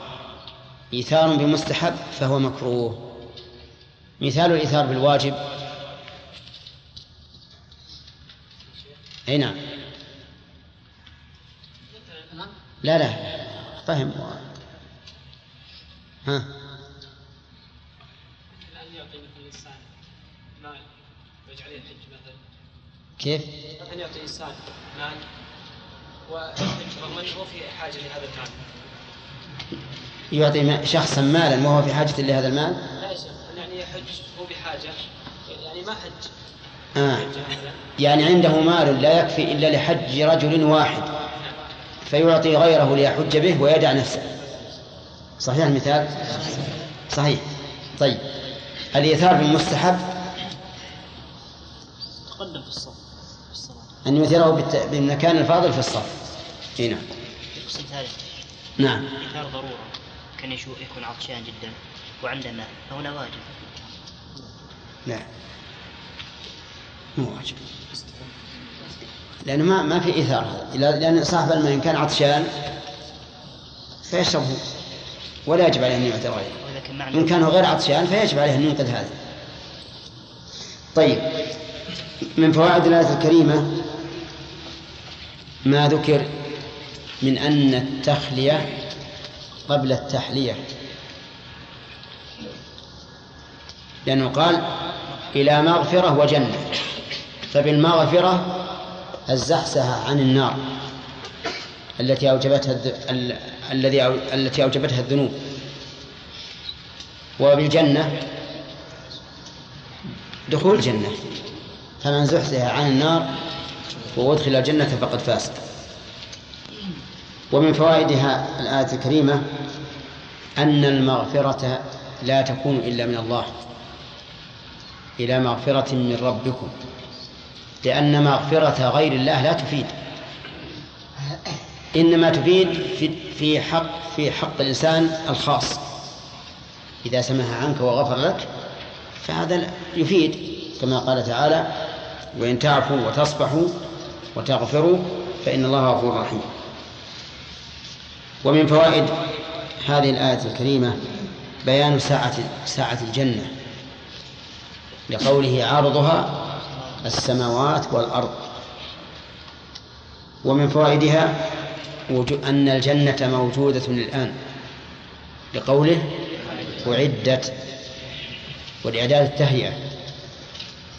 Speaker 2: إيثار بمستحب فهو مكروه. مثال الإيثار بالواجب. أي نعم. لا لا. فهم ها. كيف؟
Speaker 9: أن يعطي إنسان مال رغم أنه في حاجة لهذا المال.
Speaker 2: يعطي شخصا مالا وهو في حاجة لهذا المال؟
Speaker 9: لا يا شيخ يعني يحج هو بحاجة يعني ما حج.
Speaker 2: آه. يعني عنده مال لا يكفي إلا لحج رجل واحد. فيعطي غيره ليحج به ويدع نفسه. صحيح المثال؟ صحيح. طيب. الإيثار بالمستحب؟
Speaker 8: تقدم في الصف.
Speaker 2: أن بالت... بالمكان الفاضل في الصف. إي نعم.
Speaker 8: القسم الثالث
Speaker 2: نعم.
Speaker 8: إيثار ضرورة. كان يكون عطشان جدا. وعنده ماء فهنا واجب.
Speaker 2: لا مو واجب. لأنه ما ما في إيثار. هذا لأن صاحب الماء إن كان عطشان فيشربه. ولا يجب عليه أن يعطي غيره إن كان غير عطشان فيجب عليه أن ينقذ هذا. طيب. من فوائد الآية الكريمة ما ذكر من أن التخلية قبل التحلية لأنه قال إلى مغفرة وجنة فبالمغفرة الزحزحة عن النار التي أوجبتها الذ... ال... الذي. التي أوجبتها الذنوب وبالجنة دخول الجنة فمن زحزح عن النار وأدخل الجنة فقد فاز. ومن فوائدها الآية الكريمة أن المغفرة لا تكون إلا من الله إلى مغفرة من ربكم لأن مغفرة غير الله لا تفيد. إنما تفيد في حق في حق الإنسان الخاص. إذا سمح عنك وغفر لك فهذا يفيد كما قال تعالى وإن تعفوا وتصفحوا وتغفروا فإن الله غفور رحيم. ومن فوائد هذه الآية الكريمة بيان ساعة ساعة الجنة لقوله عرضها السماوات والأرض. ومن فوائدها أن الجنة موجودة الآن لقوله أعدت والإعداد التهيئة.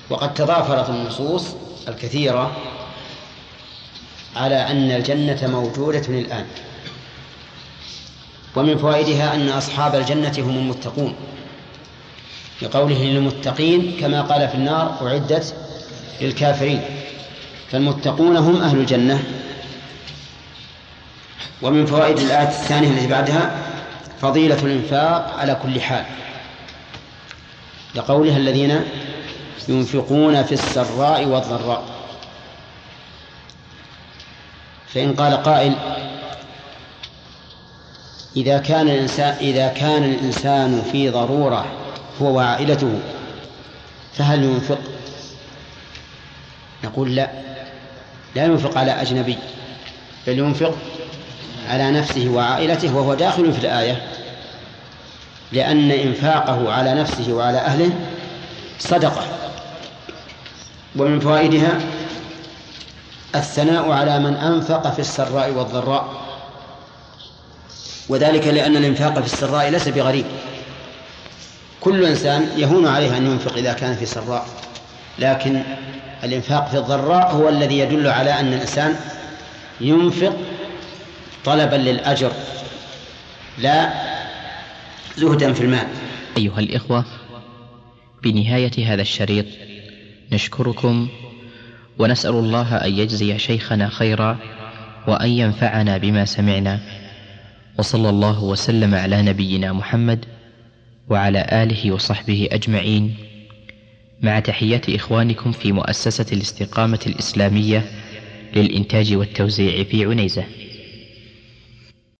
Speaker 2: وقد تضافرت النصوص الكثيرة على أن الجنة موجودة الآن. ومن فوائدها أن أصحاب الجنة هم المتقون. لقوله للمتقين كما قال في النار أعدت للكافرين. فالمتقون هم أهل الجنة. ومن فوائد الآية الثانية التي بعدها فضيلة الإنفاق على كل حال. لقولها الذين ينفقون في السراء والضراء. فإن قال قائل إذا كان الإنسان إذا كان الإنسان في ضرورة هو وعائلته فهل ينفق؟ نقول لا لا ينفق على أجنبي بل ينفق على نفسه وعائلته وهو داخل في الآية لأن إنفاقه على نفسه وعلى أهله صدقة ومن فوائدها الثناء على من أنفق في السراء والضراء. وذلك لأن الإنفاق في السراء ليس بغريب. كل إنسان يهون عليه أن ينفق إذا كان في سراء. لكن الإنفاق في الضراء هو الذي يدل على أن الإنسان ينفق طلبا للأجر لا زهدا في المال.
Speaker 1: أيها الإخوة بنهاية هذا الشريط نشكركم ونسأل الله أن يجزي شيخنا خيرا وأن ينفعنا بما سمعنا. وصلى الله وسلم على نبينا محمد وعلى آله وصحبه أجمعين. مع تحيات إخوانكم في مؤسسة الاستقامة الإسلامية للإنتاج والتوزيع في عنيزة.